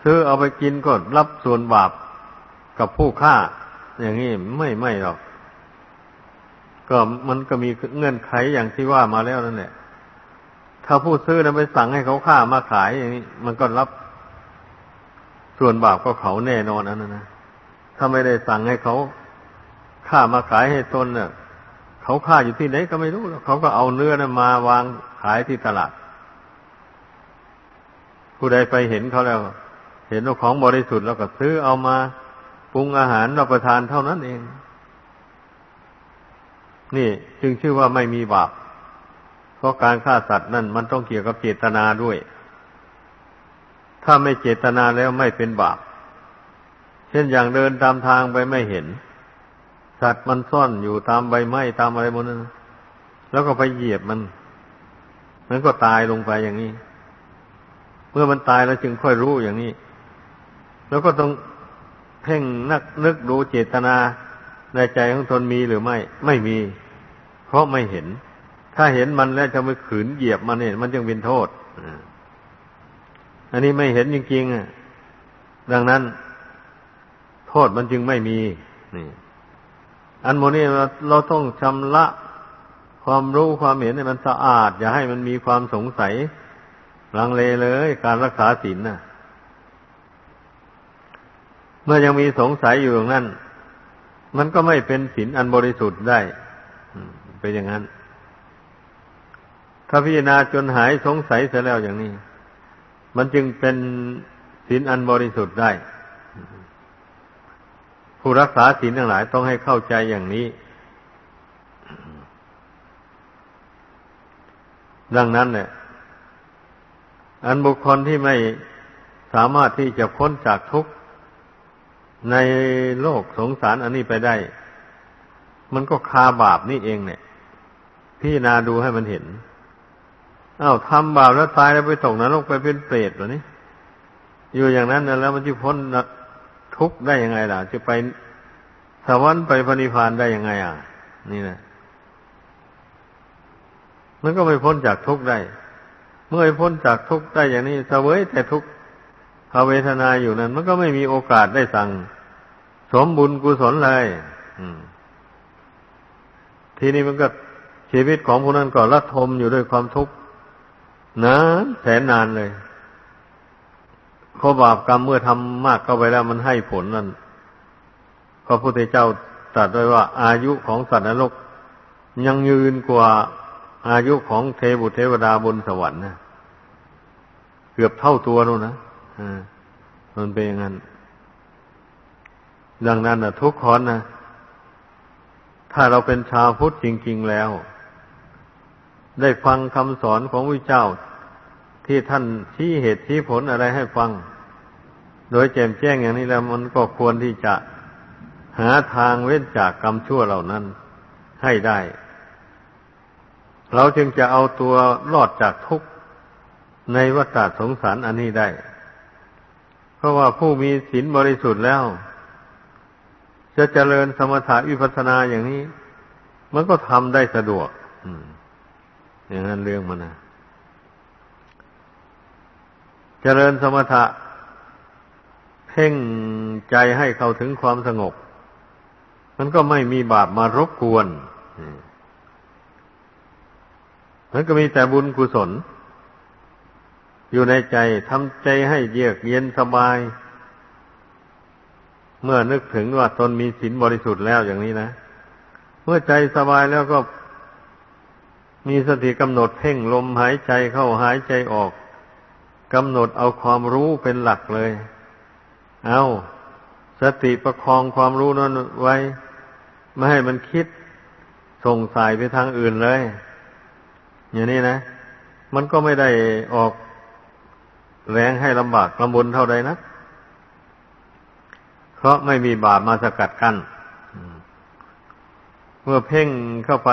ซื้อเอาไปกินก็รับส่วนบาปกับผู้ฆ่า อย่างนี้ไม่ไม่หรอก ก็มันก็มีเงื่อนไขอย่างที่ว่ามาแล้วนั่นแหละถ้าผู้ซื้อนั้นไปสั่งให้เขาฆ่ามาขายอย่างนี้ มันก็รับ ส่วนบาปก็เขาแน่นอนอันนั้นนะถ้าไม่ได้สั่งให้เขาฆ่ามาขายให้ตนเนี่ยเขาฆ่าอยู่ที่ไหนก็ไม่รู้เขาก็เอาเนื้อนั้นมาวางขายที่ตลาด ผู้ใดไปเห็นเขาแล้ว เห็นว่าของบริสุทธิ์แล้วก็ซื้อเอามาปรุงอาหารรับประทานเท่านั้นเอง นี่จึงชื่อว่าไม่มีบาปเพราะการฆ่าสัตว์นั่นมันต้องเกี่ยวกับเจตนาด้วย ถ้าไม่เจตนาแล้วไม่เป็นบาป เช่นอย่างเดินตามทางไปไม่เห็น สัตว์มันซ่อนอยู่ตามใบไม้ตามอะไรบนนั้น แล้วก็ไปเหยียบมัน มันก็ตายลงไปอย่างนี้ เมื่อมันตายแล้วจึงค่อยรู้อย่างนี้ แล้วก็ต้องเพ่งนักนึกดูเจตนาในใจของตนมีหรือไม่ ไม่มี เพราะไม่เห็น ถ้าเห็นมันแล้วจะไปขืนเหยียบมันเนี่ยมันจึงเป็นโทษอั อันนี้ไม่เห็นจริงๆดังนั้น โทษมันจึงไม่มี นี่ อันโมนี้เราเราต้องชำระความรู้ความเห็นให้มันสะอาด อย่าให้มันมีความสงสัย ลังเลเลย การรักษาศีลน่ะ เมื่อยังมีสงสัยอยู่อย่างนั้น มันก็ไม่เป็นศีลอันบริสุทธิ์ได้เป็นอย่างนั้น ถ้าพิจารณาจนหายสงสัยเสียแล้วอย่างนี้ มันจึงเป็นศีลอันบริสุทธิ์ได้ ผู้รักษาศีลทั้งหลายต้องให้เข้าใจอย่างนี้ ดังนั้นเนี่ย อันบุคคลที่ไม่สามารถที่จะพ้นจากทุกข์ในโลกสงสารอันนี้ไปได้ มันก็คาบาปนี่เองเนี่ย พี่นาดูให้มันเห็น อา้าวทำบาปแล้วตายแล้วไปตกนรกไปเป็นเปรตเหรอนี่อยู่อย่างนั้นแล้วมันจะพ้นทุกข์ได้ยังไงล่ะ จะไปสวรรค์ไปพระนิพพานได้ยังไงอะ นี่นะมันก็ไม่พ้นจากทุกข์ได้ เมื่อพ้นจากทุกข์ได้อย่างนี้เสวยแต่ทุกข์ภาเวทนาอยู่นั้น มันก็ไม่มีโอกาสได้สั่ง สมบุญกุศลเลยทีนี้มันก็ชีวิตของผู้นั้นก็รัดทมอยู่ด้วยความทุกข์ นานแสนนานเลยข้อบาปกรรมเมื่อทำมากเข้าไปแล้วมันให้ผลนั่นพระพุทธเจ้าตรัสไว้ว่าอายุของสัตว์นรกยังยืนกว่าอายุของเทบุตรเทวดาบนสวรรค์นะเกือบเท่าตัวนู่นนะอ่ามันเป็นอย่างนั้น ดังนั้นนะทุกคนนะถ้าเราเป็นชาวพุทธจริง ๆแล้ว ได้ฟังคำสอนของพระเจ้า ที่ท่านชี้เหตุชี้ผลอะไรให้ฟัง โดยแจ่มแจ้งอย่างนี้แล้วมันก็ควรที่จะหาทางเว้นจากกรรมชั่วเหล่านั้นให้ได้ เราจึงจะเอาตัวรอดจากทุกข์ในวัฏสงสารอันนี้ได้ เพราะว่าผู้มีศีลบริสุทธิ์แล้ว จะเจริญสมถะวิปัสสนาอย่างนี้ มันก็ทำได้สะดวก อย่างนั้นเรื่องมันนะเจริญสมถะ เพ่งใจให้เข้าถึงความสงบ มันก็ไม่มีบาปมารบกวนมันก็มีแต่บุญกุศล อยู่ในใจทำใจให้เยือกเย็นสบาย เมื่อนึกถึงว่าตนมีศีลบริสุทธิ์แล้วอย่างนี้นะ เมื่อใจสบายแล้วก็ มีสติกำหนดเพ่งลมหายใจเข้าหายใจออกกำหนดเอาความรู้เป็นหลักเลย เอาสติประคองความรู้นั้นไว้ ไม่ให้มันคิดส่งสายไปทางอื่นเลย อย่างนี้นะ มันก็ไม่ได้ออกแรงให้ลำบากลำบนเท่าใดนะ เพราะไม่มีบาปมาสกัดกัน้น เมื่อเพ่งเข้าไป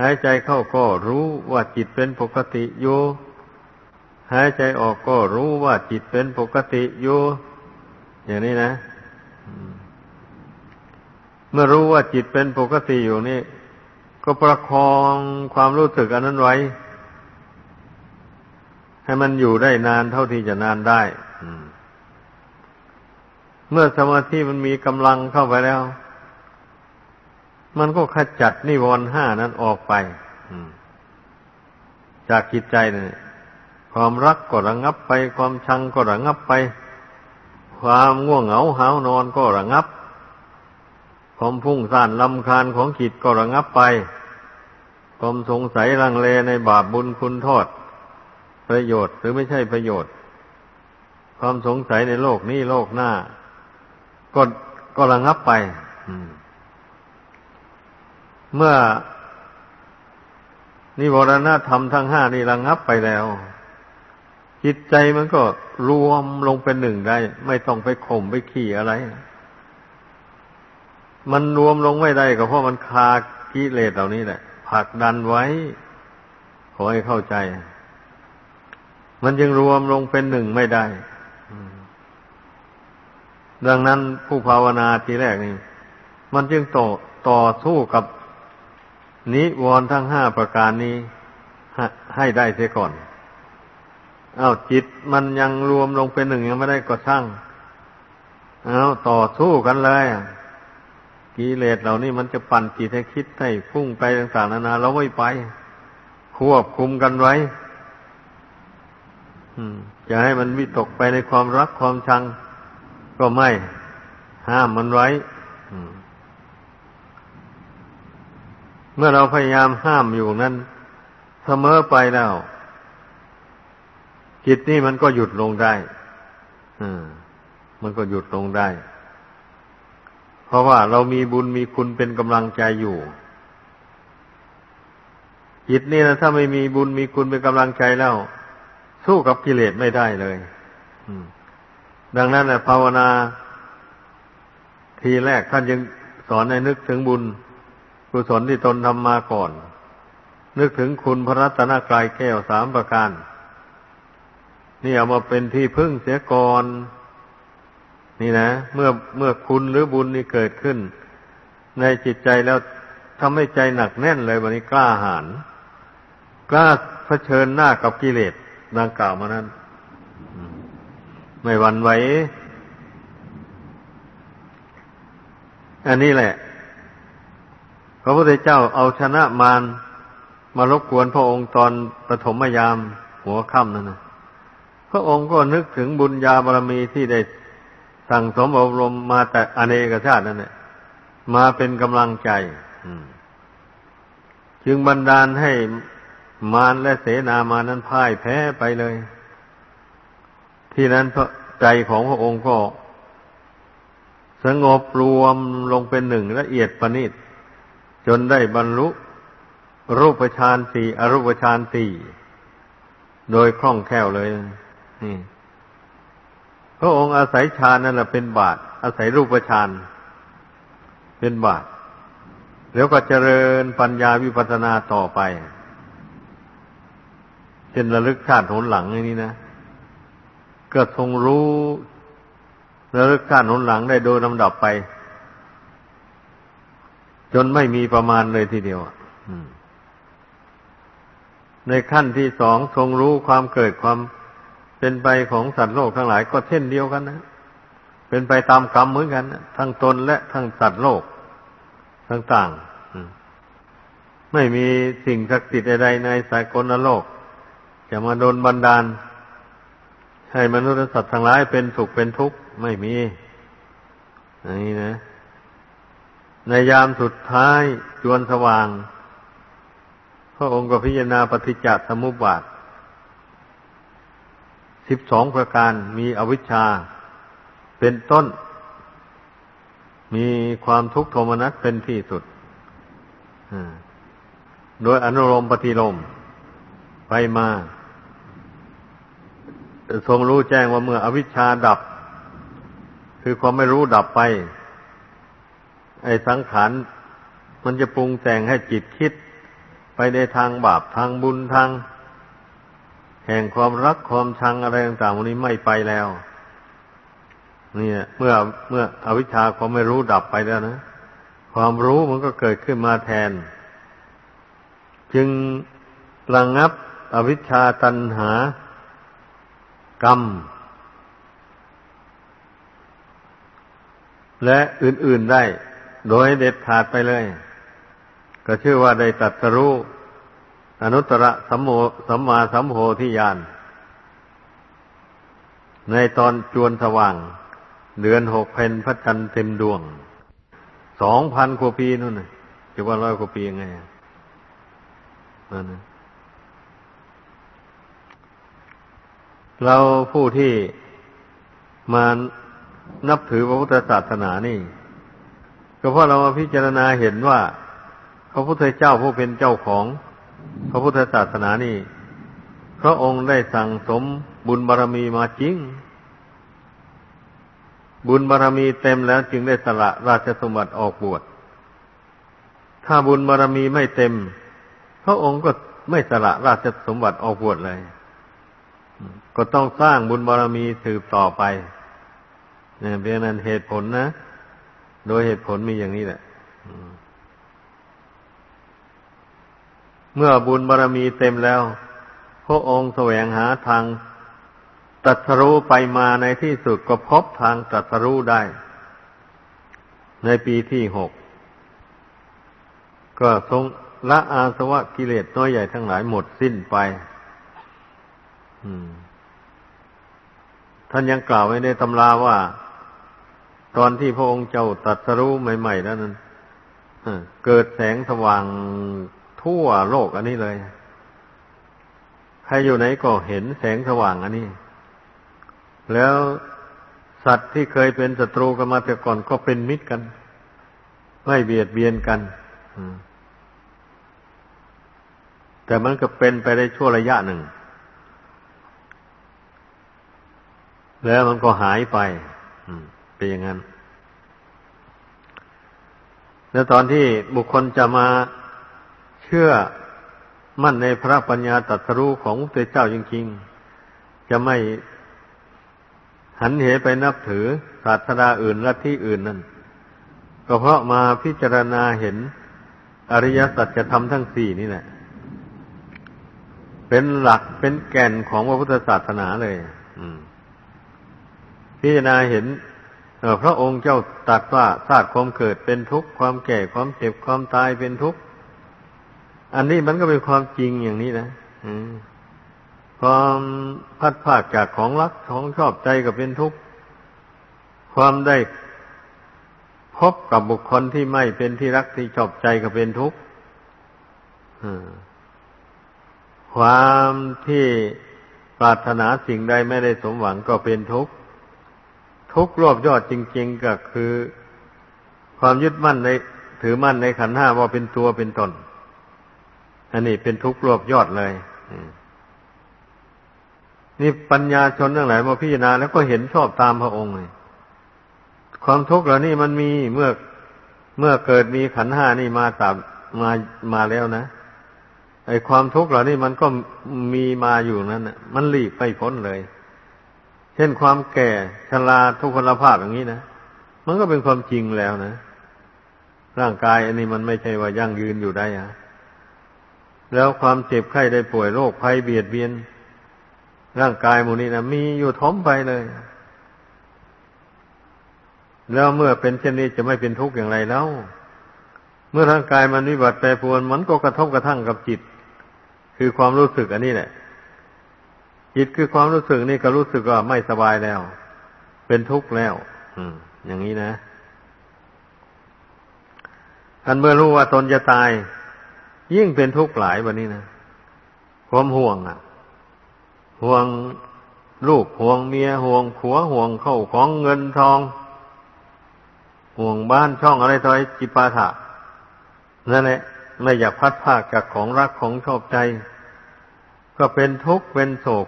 หายใจเข้าก็รู้ว่าจิตเป็นปกติอยู่ หายใจออกก็รู้ว่าจิตเป็นปกติอยู่ อย่างนี้นะ เมื่อรู้ว่าจิตเป็นปกติอยู่นี่ ก็ประคองความรู้สึกอันนั้นไว้ ให้มันอยู่ได้นานเท่าที่จะนานได้เมื่อสมาธิมันมีกำลังเข้าไปแล้ว มันก็ขจัดนิวรณ์ห้านั้นออกไปจากจิตใจเนี่ยความรักก็ระงับไป ความชังก็ระงับไป ความง่วงเหงาหานอนก็ระงับ ความพุ่งซ่านลำคาญของจิตก็ระงับไป ความสงสัยลังเลในบาปบุญคุณโทษ ประโยชน์หรือไม่ใช่ประโยชน์ ความสงสัยในโลกนี้โลกหน้า ก็ก็ระงับไป เมื่อนิวรณธรรมทั้งห้านี่ระงับไปแล้ว จิตใจมันก็รวมลงเป็นหนึ่งได้ ไม่ต้องไปข่มไปขี่อะไร มันรวมลงไม่ได้ก็เพราะมันคากิเลสเหล่านี้แหละผลักดันไว้ ขอให้เข้าใจ มันยังรวมลงเป็นหนึ่งไม่ได้ ดังนั้นผู้ภาวนาทีแรกนี่ มันจึงต่อต่อสู้กับ นิวรณ์ทั้งห้าประการนี้ให้ได้เสียก่อน เอาจิตมันยังรวมลงเป็นหนึ่งยังไม่ได้ก็ช่าง เอาต่อสู้กันเลยกิเลสเหล่านี้มันจะปั่นจิตให้คิดให้พุ่งไปต่างๆนานาเราไม่ไป ควบคุมกันไว้จะให้มันวิตกไปในความรักความชัง ก็ไม่ ห้ามมันไว้ เมื่อเราพยายามห้ามอยู่นั้นเสมอไปแล้ว จิตนี่มันก็หยุดลงได้มันก็หยุดลงได้ เพราะว่าเรามีบุญมีคุณเป็นกำลังใจอยู่ จิตนี่นะถ้าไม่มีบุญมีคุณเป็นกำลังใจแล้ว สู้กับกิเลสไม่ได้เลยดังนั้นนะภาวนา ทีแรกท่านยังสอนให้นึกถึงบุญ กุศลที่ตนทำมาก่อน นึกถึงคุณพระรัตนกรายแก้วสามประการ นี่เอามาเป็นที่พึ่งเสียก่อน นี่นะ เมื่อเมื่อคุณหรือบุญนี่เกิดขึ้น ในจิตใจแล้วทำให้ใจหนักแน่นเลยวันนี้กล้าหาญกล้าเผชิญหน้ากับกิเลสดังกล่าวมานั้นไม่หวั่นไหวอันนี้แหละ ระพุทธเจ้าเอาชนะมารมารบกวนพระองค์ตอนปฐมยามหัวค่ำนั่นนะพระองค์ก็นึกถึงบุญญาบารมีที่ได้สั่งสมอบรมมาแต่อเนกชาตินั่นแหละมาเป็นกำลังใจจึงบันดาลให้มารและเสนามานั้นพ่ายแพ้ไปเลย ที่นั้นพระใจของพระองค์ก็สงบรวมลงเป็นหนึ่งละเอียดประณีต จนได้บรรลุ รูปฌานสี่อรูปฌานสี่โดยคล่องแคล่วเลยนี่พระองค์อาศัยฌานนั่นแหละเป็นบาทอาศัยรูปฌานเป็นบาทแล้วก็เจริญปัญญาวิปัสสนาต่อไปเช่นระลึกชาติหนหลังอย่างนี้นะก็ทรงรู้ระลึกชาติหนหลังได้โดยลำดับไป จนไม่มีประมาณเลยทีเดียวในขั้นที่สองทรงรู้ความเกิดความเป็นไปของสัตว์โลกทั้งหลายก็เช่นเดียวกันนะ เป็นไปตามกรรมเหมือนกันทั้งตนและทั้งสัตว์โลกต่างๆไม่มีสิ่งศักดิ์สิทธิ์ใดในสากลโลก จะมาโดนบันดาล ให้มนุษย์สัตว์ทั้งหลายเป็นสุขเป็นทุกข์ไม่มีอย่างนี้นะ ในยามสุดท้ายจวนสว่าง พระองค์ก็พิจารณาปฏิจจสมุปบาทสิบสองประการมีอวิชชาเป็นต้น มีความทุกข์โทมนัสเป็นที่สุดโดยอนุโลมปฏิโลมไปมา ทรงรู้แจ้งว่าเมื่ออวิชชาดับ คือความไม่รู้ดับไป ไอ้สังขารมันจะปรุงแต่งให้จิตคิด ไปในทางบาปทางบุญทาง แห่งความรักความชังอะไรต่างๆวันนี้ไม่ไปแล้วนี่เมื่อเมื่ออวิชชาความไม่รู้ดับไปแล้วนะความรู้มันก็เกิดขึ้นมาแทน จึงระงงับอวิชชาตันหากรรม และอื่นๆได้ โดยเด็ดขาดไปเลย ก็ชื่อว่าได้ตัดสรู้อนุตตรสัมโมสัมมาสัมโพธิญาณในตอนจวนสว่าง เดือนหกเพนพระจันทร์เต็มดวงสองพันกว่าปีนู่นนะจะว่าร้อยกว่าปียังไงนั่นนะเราผู้ที่มานับถือพระพุทธศาสนานี่ ก็เพราะเรามาพิจารณาเห็นว่า พระพุทธเจ้าผู้เป็นเจ้าของ พระพุทธศาสนานี่พระองค์ได้สั่งสมบุญบารรมีมาจริง บุญบารรมีเต็มแล้วจึงได้สละราชสมบัติออกบวชถ้าบุญบารรมีไม่เต็ม พระองค์ก็ไม่สละราชสมบัติออกบวชเลย ก็ต้องสร้างบุญบารรมีสืบต่อไปเนี่ยเป็นนั้นเหตุผลนะ โดยเหตุผลมีอย่างนี้แหละเมื่อบุญบารรมีเต็มแล้ว พระองค์แสวงหาทางตัสรู้ไปมาในที่สุดก็พบทางตัสรู้ได้ ในปีที่หก ก็ทรงละอาสวะกิเลสน้อยใหญ่ทั้งหลายหมดสิ้นไปท่านยังกล่าวไว้ในตำราว่า ตอนที่พระองค์เจ้าตัดสรู้ใหม่ๆแล้วนั้นเกิดแสงสว่างทั่วโลกอันนี้เลย ใครอยู่ไหนก็เห็นแสงสว่างอันนี้ แล้วสัตว์ที่เคยเป็นศัตรูกันมาแต่ก่อนก็เป็นมิตรกัน ไม่เบียดเบียนกันแต่มันก็เป็นไปได้ชั่วระยะหนึ่ง แล้วมันก็หายไป เป็นอย่างนั้น แล้วตอนที่บุคคลจะมาเชื่อมั่นในพระปัญญาตรัสรู้ของพระเจ้าจริงๆ จะไม่หันเหไปนับถือศาสดาอื่นและที่อื่นนั่นก็เพราะมาพิจารณาเห็นอริยสัจธรรมทั้งสี่นี่แหละ เป็นหลักเป็นแก่นของพระพุทธศาสนาเลยพิจารณาเห็น พระองค์เจ้าตรัสว่าธาตุความเกิดเป็นทุกข์ความแก่ความเจ็บความตายเป็นทุกข์อันนี้มันก็เป็นความจริงอย่างนี้นะความพัดภาคจากของรักของชอบใจก็เป็นทุกข์ความได้พบกับบุคคลที่ไม่เป็นที่รักที่ชอบใจก็เป็นทุกข์ความที่ปรารถนาสิ่งใดไม่ได้สมหวังก็เป็นทุกข์ ทุกข์รวบยอดจริง ๆ ก็คือ ความยึดมั่นในถือมั่นในขันห้าว่าเป็นตัวเป็นตน อันนี้เป็นทุกข์รวบยอดเลยนี่ปัญญาชนทั้งหลายมาพิจารณาแล้วก็เห็นชอบตามพระองค์เลยความทุกข์เหล่านี้มันมีเมื่อเมื่อเกิดมีขันห้านี่มาตามมามาแล้วนะไอ้ความทุกข์เหล่านี้มันก็มีมาอยู่นั้นนะมันหลีกไม่พ้นเลย เช่นความแก่ชราทุกขลภาพอย่างนี้นะมันก็เป็นความจริงแล้วนะร่างกายอันนี้มันไม่ใช่ว่ายั่งยืนอยู่ได้อะแล้วความเจ็บไข้ได้ป่วยโรคภัยเบียดเบียน ร่างกายมูนี้นะมีอยู่ท้อมไปเลย แล้วเมื่อเป็นเช่นนี้จะไม่เป็นทุกข์อย่างไรแล้ว เมื่อร่างกายมันวิบัติแปรปรวนมันก็กระทบกระทั่งกับจิต คือความรู้สึกอันนี้แหละ จิตคือความรู้สึกนี่ก็รู้สึกว่าไม่สบายแล้ว เป็นทุกข์แล้ว อืม อย่างนี้นะท่านเมื่อรู้ว่าตนจะตาย ยิ่งเป็นทุกข์หลายวันนี้นะความห่วงอะ ห่วงลูกห่วงเมียห่วงผัวห่วงเข้าของเงินทอง ห่วงบ้านช่องอะไรต่ออะไรจิปาถะนั่นแหละไม่อยากพัดภาคจากของรักของชอบใจ ก็เป็นทุกข์เป็นโศก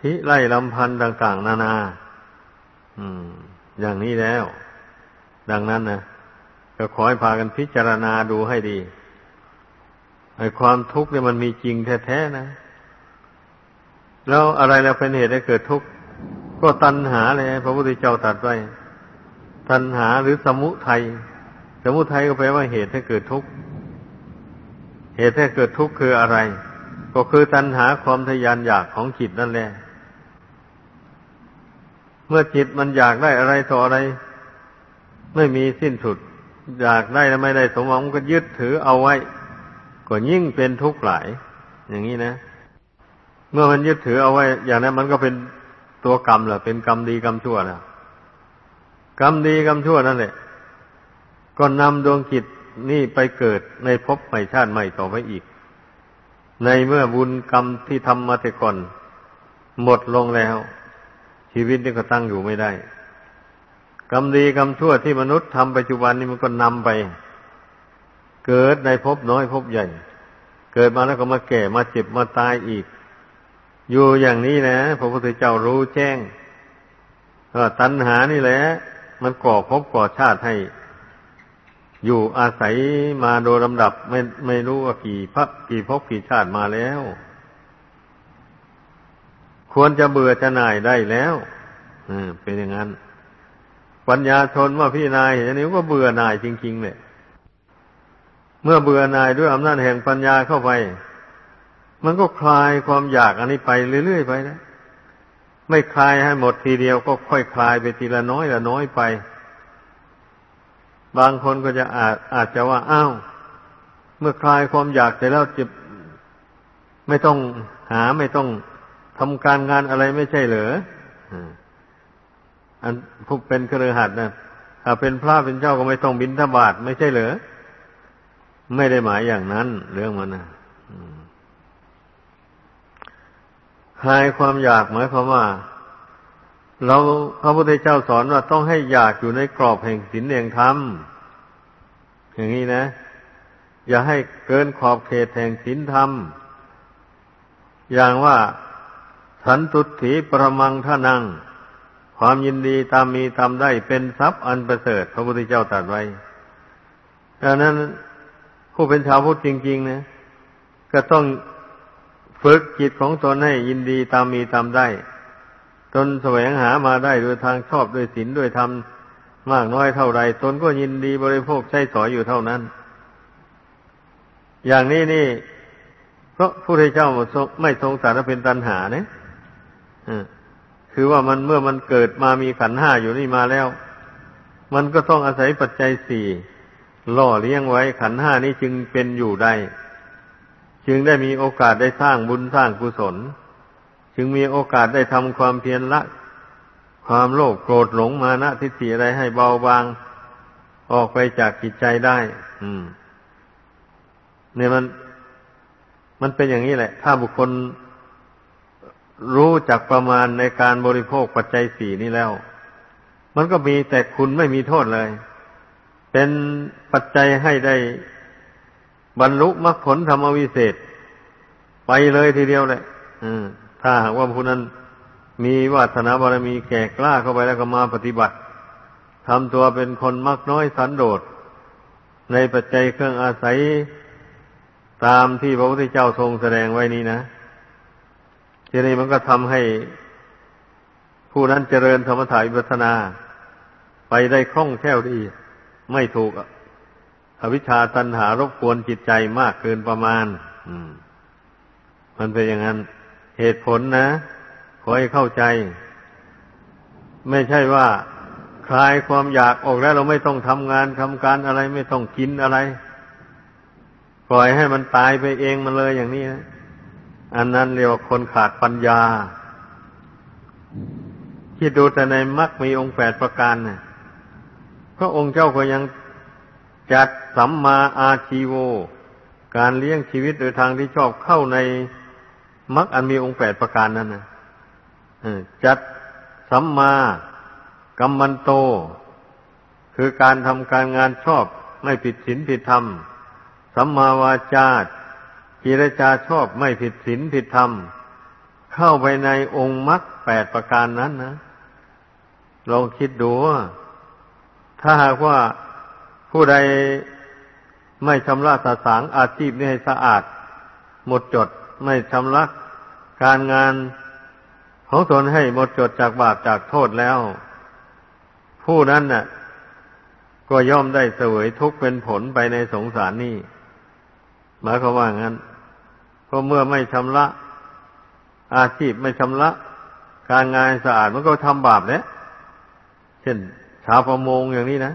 พิไล่ลำพันธ์ต่าง ๆ นานา อืม อย่างนี้แล้ว ดังนั้นนะก็ขอให้พากันพิจารณาดูให้ดีไอ้ความทุกข์เนี่ยมันมีจริงแท้ๆนะ แล้วอะไรแล้วเป็นเหตุให้เกิดทุกข์ ก็ตัณหาเลยพระพุทธเจ้าตรัสไว้ ตัณหาหรือสมุทัย สมุทัยก็แปลว่าเหตุให้เกิดทุกข์ เหตุให้เกิดทุกข์คืออะไร ก็คือตัณหาความทยานอยากของจิตนั่นแหละ เมื่อจิตมันอยากได้อะไรต่ออะไร ไม่มีสิ้นสุด อยากได้แล้วไม่ได้สมหวังก็ยึดถือเอาไว้ก็ยิ่งเป็นทุกข์หลาย อย่างนี้นะ เมื่อมันยึดถือเอาไว้ อย่างนั้นมันก็เป็นตัวกรรมแหละเป็นกรรมดีกรรมชั่วแล้วกรรมดีกรรมชั่วนั่นแหละก็นำดวงจิตนี่ไปเกิดในภพใหม่ชาติใหม่ต่อไปอีก ในเมื่อบุญกรรมที่ทำมาแต่ก่อน หมดลงแล้ว ชีวิตนี่ก็ตั้งอยู่ไม่ได้ กรรมดีกรรมชั่วที่มนุษย์ทำปัจจุบันนี้มันก็นำไป เกิดในภพน้อยภพใหญ่ เกิดมาแล้วก็มาแก่มาเจ็บมาตายอีก อยู่อย่างนี้นะพระพุทธเจ้ารู้แจ้งว่าตัณหานี่แหละ มันก่อภพก่อชาติให้ อยู่อาศัยมาโดยลำดับไม่ไม่รู้ว่ากี่พักกี่ภพกี่ชาติมาแล้ว ควรจะเบื่อจะหน่ายได้แล้วเป็นอย่างนั้น ปัญญาชนว่าพี่นายเห็นนี้ก็เบื่อหน่ายจริงๆเนี่ยเมื่อเบื่อหน่ายด้วยอำนาจแห่งปัญญาเข้าไป มันก็คลายความอยากอันนี้ไปเรื่อยๆไปนะไม่คลายให้หมดทีเดียวก็ค่อยคลายไปทีละน้อยละน้อยไป บางคนก็จะอาจอาจจะว่าอ้าวเมื่อคลายความอยากเสร็จแล้วจะไม่ต้องหาไม่ต้อง ทำการงานอะไรไม่ใช่เหรออันผู้เป็นเครือขัดนะถ้าเป็นพระเป็นเจ้าก็ไม่ต้องบินทบาทไม่ใช่เหรอไม่ได้หมายอย่างนั้น เรื่องมันนะคลายความอยากหมายความว่า เราพระพุทธเจ้าสอนว่าต้องให้อยากอยู่ในกรอบแห่งศีลแห่งธรรมอย่างนี้นะ อย่าให้เกินขอบเขตแห่งศีลธรรมอย่างว่า สันตุถีประมังท่านัง ความยินดีตามมีตามได้เป็นทรัพย์อันประเสริฐพระพุทธเจ้าตรัสไว้ดังนั้นผู้เป็นชาวพุทธจริง ๆ นะ ก็ต้องฝึกจิตของตนให้ยินดีตามมีตามได้ ตนแสวงหามาได้โดยทางชอบด้วยศีลด้วยธรรมมากน้อยเท่าไรตนก็ยินดีบริโภคใช้สอยอยู่เท่านั้น อย่างนี้นี่ เพราะพระพุทธเจ้าไม่ทรงสารเป็นตัณหาเนี่ย คือว่ามันเมื่อมันเกิดมามีขันห้าอยู่นี่มาแล้ว มันก็ต้องอาศัยปัจจัยสี่ล่อเลี้ยงไว้ขันห้านี้จึงเป็นอยู่ได้ จึงได้มีโอกาสได้สร้างบุญสร้างกุศล จึงมีโอกาสได้ทำความเพียรละ ความโลภโกรธหลงมานะทิฏฐิอะไรให้เบาบาง ออกไปจากจิตใจได้ อืม เนี่ยมัน มันเป็นอย่างนี้แหละ ถ้าบุคคล รู้จักประมาณในการบริโภคปัจจัยสี่นี้แล้ว มันก็มีแต่คุณไม่มีโทษเลย เป็นปัจจัยให้ได้บรรลุมรรคผลธรรมวิเศษ ไปเลยทีเดียวเลยถ้าหากว่าผู้นั้นมีวาสนาบารมีแก่กล้าเข้าไปแล้วก็มาปฏิบัติทำตัวเป็นคนมักน้อยสันโดษ ในปัจจัยเครื่องอาศัยตามที่พระพุทธเจ้าทรงแสดงไว้นี้นะ ทีนี้มันก็ทำให้ผู้นั้นเจริญธรรมถ่ายวิปัสนา ไปได้คล่องแคล่วดี ไม่ถูกอวิชชาตันหารบกวนจิตใจมากเกินประมาณอืมมันเป็นอย่างนั้น เหตุผลนะ ขอให้เข้าใจ ไม่ใช่ว่าคลายความอยากออกแล้วเราไม่ต้องทำงานทำการอะไรไม่ต้องกินอะไร ปล่อยให้มันตายไปเองมันเลยอย่างนี้นะ อันนั้นเรียกว่าคนขาดปัญญา คิดดูแต่ในมรรคมีองค์แปดประการนะพระองค์เจ้าก็ยังจัดสัมมาอาชีโว การเลี้ยงชีวิตโดยทางที่ชอบเข้าในมรรคอันมีองค์แปดประการนั้นนะจัดสัมมากัมมันโต คือการทำการงานชอบไม่ผิดศีลผิดธรรม สัมมาวาจา จิรจาชอบไม่ผิดศีลผิดธรรม เข้าไปในองค์มรรคแปดประการนั้นนะลองคิดดูว่าถ้าหากว่าผู้ใดไม่ชำระสาสางอาชีพนี้ให้สะอาด หมดจดไม่ชำระการงานของตนให้หมดจดจากบาปจากโทษแล้ว ผู้นั้นน่ะ ก็ย่อมได้เสวยทุกข์เป็นผลไปในสงสารนี่ หมายความว่างั้น เพราะเมื่อไม่ชำระ อาชีพไม่ชำระ การงานสะอาดมันก็ทำบาปแล้วเช่นชาวประมงอย่างนี้นะ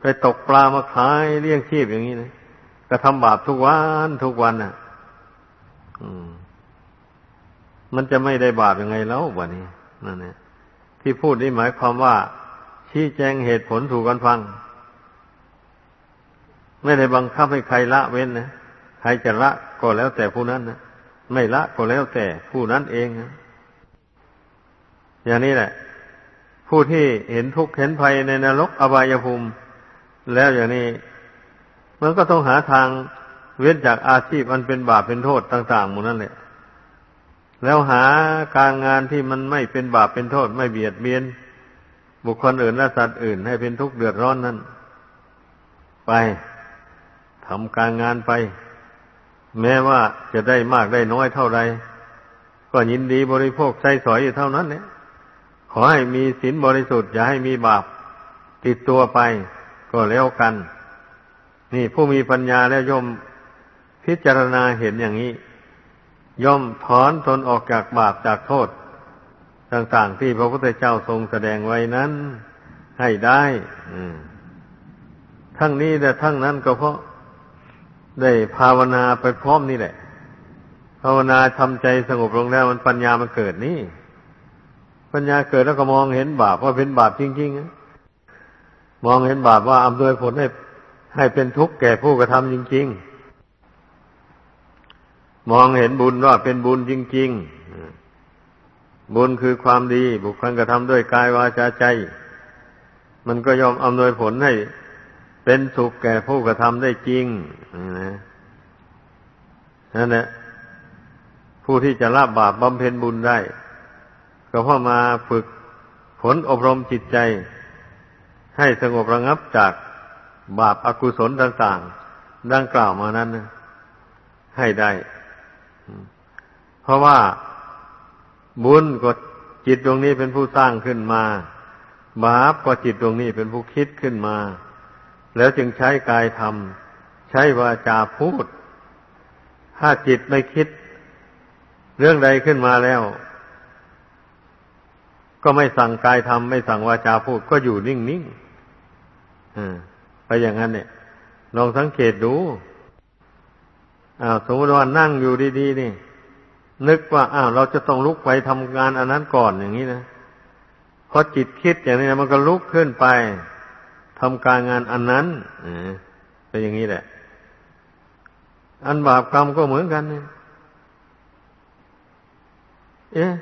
ไปตกปลามาขายเลี้ยงชีพอย่างนี้นะก็ทำบาปทุกวันทุกวันน่ะมันจะไม่ได้บาปยังไงแล้ววะนี้นั่นเนี่ยที่พูดนี่หมายความว่า ชี้แจงเหตุผลถูกกันฟัง ไม่ได้บังคับให้ใครละเว้นนะใครจะละก็แล้วแต่ผู้นั้นนะไม่ละก็แล้วแต่ผู้นั้นเองนะอย่างนี้แหละ ผู้ที่เห็นทุกข์เห็นภัยในนรกอบายภูมิแล้วอย่างนี้ มันก็ต้องหาทางเว้นจากอาชีพอันเป็นบาปเป็นโทษต่างๆหมดนั่นแหละ แล้วหาการงานที่มันไม่เป็นบาปเป็นโทษ ไม่เบียดเบียน บุคคลอื่นและสัตว์อื่น ให้เป็นทุกข์เดือดร้อนนั้นไป ทำการงานไป แม้ว่าจะได้มากได้น้อยเท่าไรก็ยินดีบริโภคใช้สอยอยู่เท่านั้นเนี่ยขอให้มีศีลบริสุทธิ์อย่าให้มีบาปติดตัวไป ก็แล้วกัน นี่ผู้มีปัญญาแล้วย่อมพิจารณาเห็นอย่างนี้ ย่อมถอนตนออกจากบาปจากโทษ ต่างๆที่พระพุทธเจ้าทรงแสดงไว้นั้นให้ได้ทั้งนี้แต่ทั้งนั้นก็เพราะ ได้ภาวนาไปพร้อมนี่แหละ ภาวนาทำใจสงบลงแล้วมันปัญญามันเกิดนี่ ปัญญาเกิดแล้วก็มองเห็นบาปว่าเป็นบาปจริงๆมองเห็นบาปว่าอำนวยผลให้ให้เป็นทุกข์แก่ผู้กระทำจริง ๆ มองเห็นบุญว่าเป็นบุญจริง ๆ บุญคือความดีบุคคลกระทำด้วยกายวาจาใจ มันก็ยอมอำนวยผลให้ เป็นสุขแก่ผู้กระทำได้จริงนะนั่นแหละผู้ที่จะละบาปบำเพ็ญบุญได้ ก็เพราะมาฝึกฝนอบรมจิตใจ ให้สงบระงับจากบาปอากุศลต่างๆ ดังกล่าวมานั้นให้ได้ เพราะว่าบุญก็จิตดวงนี้เป็นผู้สร้างขึ้นมา บาปก็จิตดวงนี้เป็นผู้คิดขึ้นมา แล้วจึงใช้กายทำใช้วาจาพูด ถ้าจิตไม่คิด เรื่องใดขึ้นมาแล้ว ก็ไม่สั่งกายทำไม่สั่งวาจาพูด ก็อยู่นิ่งๆไปอย่างนั้นเนี่ยลองสังเกตดูอ้าวสมมติว่านั่งอยู่ดีๆนี่ นึกว่าอ้าวเราจะต้องลุกไปทำงานอันนั้นก่อนอย่างนี้นะพอจิตคิดอย่างนี้นะมันก็ลุกขึ้นไป ทำการงานอันนั้นเป็นอย่างนี้แหละ อันบาปกรรมก็เหมือนกันเนี่ยเอ๊ะ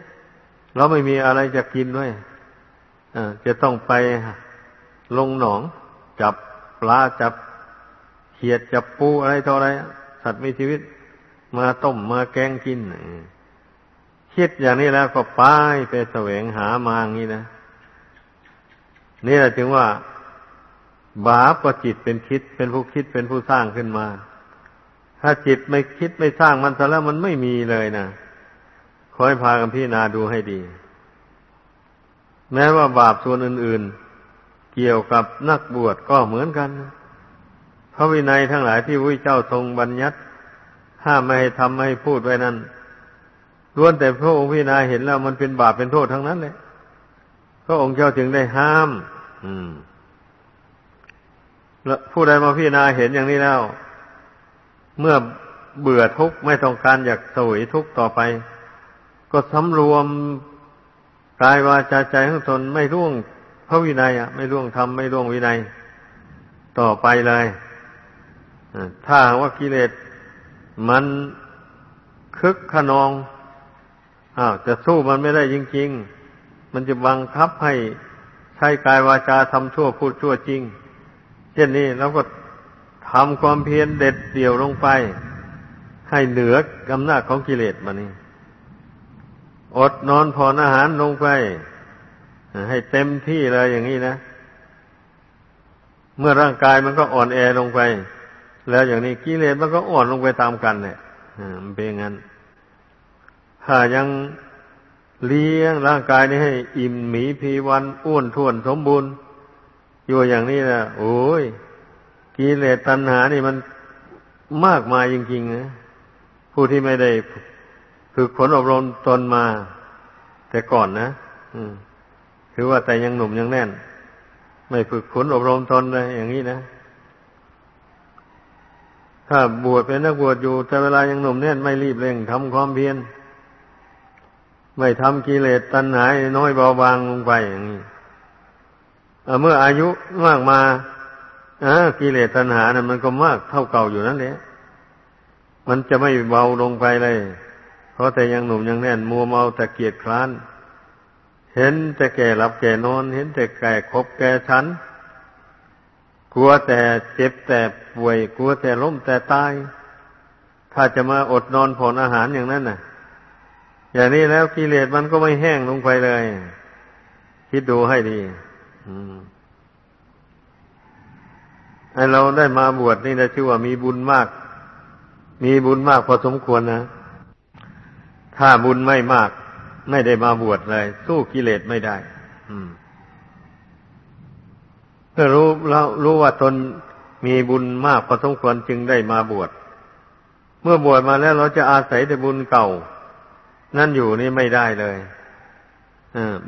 เราไม่มีอะไรจะกินด้วยจะต้องไปลงหนอง จับปลาจับเขียดจับปูอะไรต่ออะไร สัตว์มีชีวิต มาต้มมาแกงกินคิดอย่างนี้แล้วก็ไปไปแสวงหามาอย่างนี้นะนี่แหละจึงว่า บาปก็จิตเป็นคิด เป็นผู้คิดเป็นผู้สร้างขึ้นมา ถ้าจิตไม่คิดไม่สร้างมันซะแล้วมันไม่มีเลยนะคอยพากันพิจารณาดูให้ดี แม้ว่าบาปส่วนอื่น ๆ เกี่ยวกับนักบวชก็เหมือนกัน พระวินัยทั้งหลายที่พระเจ้าทรงบัญญัติห้ามไม่ให้ทำไม่ให้พูดไว้นั้นล้วนแต่พระองค์พิจารณาเห็นแล้วมันเป็นบาปเป็นโทษทั้งนั้นเลยพระองค์เจ้าจึงได้ห้าม อืม แล้วผู้ใดมาพิจารณาเห็นอย่างนี้แล้ว เมื่อเบื่อทุกข์ไม่ต้องการอยากสวยทุกข์ต่อไป ก็สำรวมกายวาจาใจของตนไม่ร่วงพระวินัยอะไม่ร่วงธรรมไม่ร่วงวินัย ต่อไปเลยถ้าว่ากิเลสมันคึกขนองอ้าวจะสู้มันไม่ได้จริง ๆ มันจะบังคับให้ใช้กายวาจาทำชั่วพูดชั่วจริง เช่นนี้เราก็ทำความเพียรเด็ดเดี่ยวลงไป ให้เหนือกำนาจของกิเลสมานี่อดนอนผ่อนอาหารลงไป ให้เต็มที่เลยอย่างนี้นะ เมื่อร่างกายมันก็อ่อนแอลงไป แล้วอย่างนี้กิเลสมันก็อ่อนลงไปตามกันเนี่ยมันเป็นงั้น ถ้ายังเลี้ยงร่างกายนี้ให้ อิ่มหมีพีวันอ้วนท้วนสมบูรณ์ อยู่อย่างนี้นะโอ้ยกิเลสตัณหานี่มันมากมายจริงๆนะผู้ที่ไม่ได้ฝึกฝนอบรมตนมา แต่ก่อนนะคือว่าแต่ยังหนุ่มยังแน่น ไม่ฝึกฝนอบรมตนเลยอย่างนี้นะถ้าบวชเป็นนักบวชอยู่แต่เวลายังหนุ่มแน่นไม่รีบเร่งทำความเพียรไม่ทำกิเลสตัณหาน้อยเบาบางลงไปอย่างนี้ เมื่ออายุมากมากิเลสตัณหานะ่ะมันก็มากเท่าเก่าอยู่นั่นแหละมันจะไม่เบาลงไปเลย เพราะแต่ยังหนุ่มยังแน่น มัวเมาแต่เกียดคร้าน เห็นแต่แก่หลับแก่นอน เห็นแต่แก่คบแก่ฉัน กลัวแต่เจ็บแต่ป่วย กลัวแต่ล้มแต่ตาย ถ้าจะมาอดนอนผ่อนอาหารอย่างนั้นน่ะ อย่างนี้แล้วกิเลสมันก็ไม่แห้งลงไปเลย คิดดูให้ดี ไอเราได้มาบวชนี่นะชื่อว่ามีบุญมาก มีบุญมากพอสมควรนะ ถ้าบุญไม่มาก ไม่ได้มาบวชเลย สู้กิเลสไม่ได้เพื่อรู้เรารู้ว่าตนมีบุญมากพอสมควรจึงได้มาบวช เมื่อบวชมาแล้วเราจะอาศัยแต่บุญเก่า นั่นอยู่นี่ไม่ได้เลย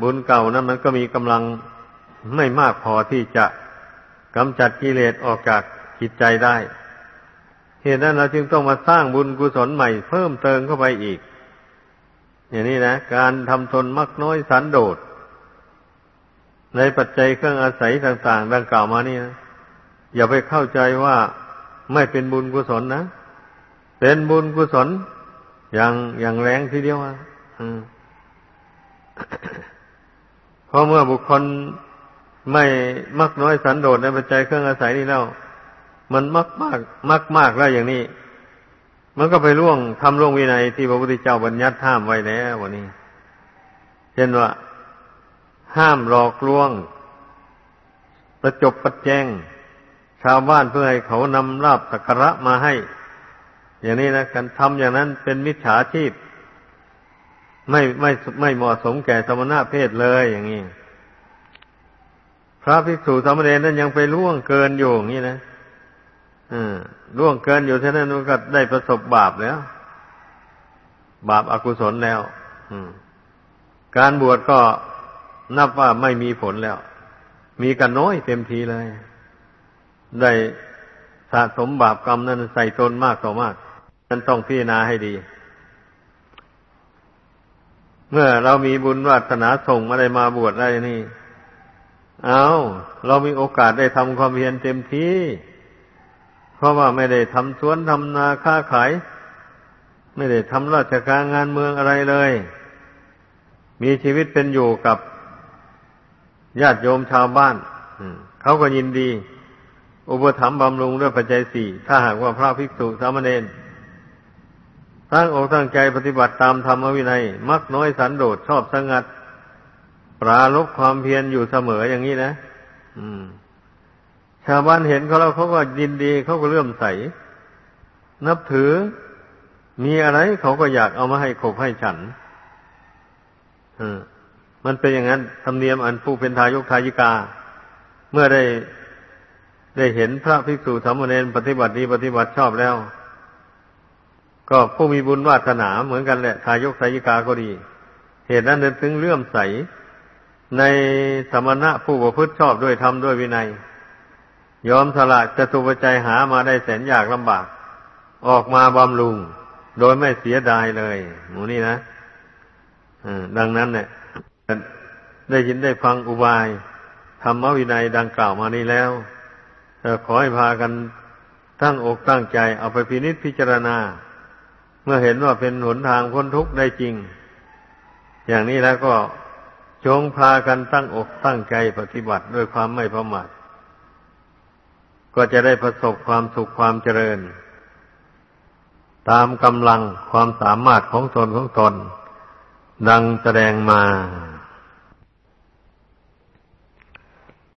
บุญเก่านั้นมันก็มีกำลัง ไม่มากพอที่จะกำจัดกิเลสออกจากจิตใจได้ เหตุนั้นเราจึงต้องมาสร้างบุญกุศลใหม่เพิ่มเติมเข้าไปอีก อย่างนี้นะ การทำทนมักน้อยสันโดษ ในปัจจัยเครื่องอาศัยต่าง ๆ ดังกล่าวมานี่นะอย่าไปเข้าใจว่าไม่เป็นบุญกุศลนะ เป็นบุญกุศลอย่างอย่างแรงทีเดียวอะเพราะเมื่อบุคคล ไม่มักน้อยสันโดษในปัจจัยเครื่องอาศัยนี่แล้ว มันมักมากมักมากแล้วอย่างนี้ มันก็ไปล่วงทำล่วงวินัยที่พระพุทธเจ้าบัญญัติห้ามไว้แล้ววันนี้ เช่นว่า ห้ามหลอกลวง ประจบประแจง ชาวบ้านเพื่อให้เขานำลาบสักการะมาให้ อย่างนี้นะการทำอย่างนั้นเป็นมิจฉาชีพ ไม่ไม่ไม่เหมาะสมแก่สมณะเพศเลยอย่างนี้ พระภิกษุสามเณรนั้นยังไปล่วงเกินอยู่อย่างนี้นะอ่าล่วงเกินอยู่เท่านั้นก็ได้ประสบบาปแล้ว บาปอากุศลแล้วการบวชก็นับว่าไม่มีผลแล้ว มีกันน้อยเต็มทีเลย ได้สะสมบาปกรรมนั้นใส่ตนมากต่อมากนั้นต้องพิจารณาให้ดี เมื่อเรามีบุญวาสนาส่งมาได้มาบวชได้นี่ เอาเรามีโอกาสได้ทำความเพียรเต็มที่ เพราะว่าไม่ได้ทำสวนทำนาค้าขาย ไม่ได้ทำราชการงานเมืองอะไรเลย มีชีวิตเป็นอยู่กับญาติโยมชาวบ้านเขาก็ยินดี อุปถัมภ์บำรุงด้วยปัจจัยสี่ ถ้าหากว่าพระภิกษุสามเณรตั้งอกตั้งใจปฏิบัติตามธรรมวินัย มักน้อยสันโดษชอบสงัด ปราลบความเพียรอยู่เสมออย่างนี้นะอืม ชาวบ้านเห็นเขาแล้วเขาก็ยินดีเขาก็เลื่อมใส นับถือมีอะไรเขาก็อยากเอามาให้ขบให้ฉันมันเป็นอย่างนั้นธรรมเนียมอันผู้เป็นทายกทายิกา เมื่อได้ได้เห็นพระภิกษุสามเณรปฏิบัติดีปฏิบัติชอบแล้ว ก็ผู้มีบุญวาสนาเหมือนกันแหละ ทายกทายิกาก็ดี เหตุนั้นถึงเลื่อมใส ในสมณะผู้ประพฤติชอบด้วยธรรมด้วยวินัย ยอมสละจะตุปใจหามาได้แสนยากลำบาก ออกมาบำรุง โดยไม่เสียดายเลยหมูนี่นะดังนั้นเนี่ยได้ยินได้ฟังอุบายธรรมวินัยดังกล่าวมานี้แล้วขอให้พากันตั้งอกตั้งใจเอาไปพินิจพิจารณา เมื่อเห็นว่าเป็นหนทางพ้นทุกข์ได้จริง อย่างนี้แล้วก็ จงพากันตั้งอกตั้งใจปฏิบัติด้วยความไม่ประมาทก็จะได้ประสบความสุขความเจริญ ตามกำลังความสามารถของตนของตน ดังแสดงมา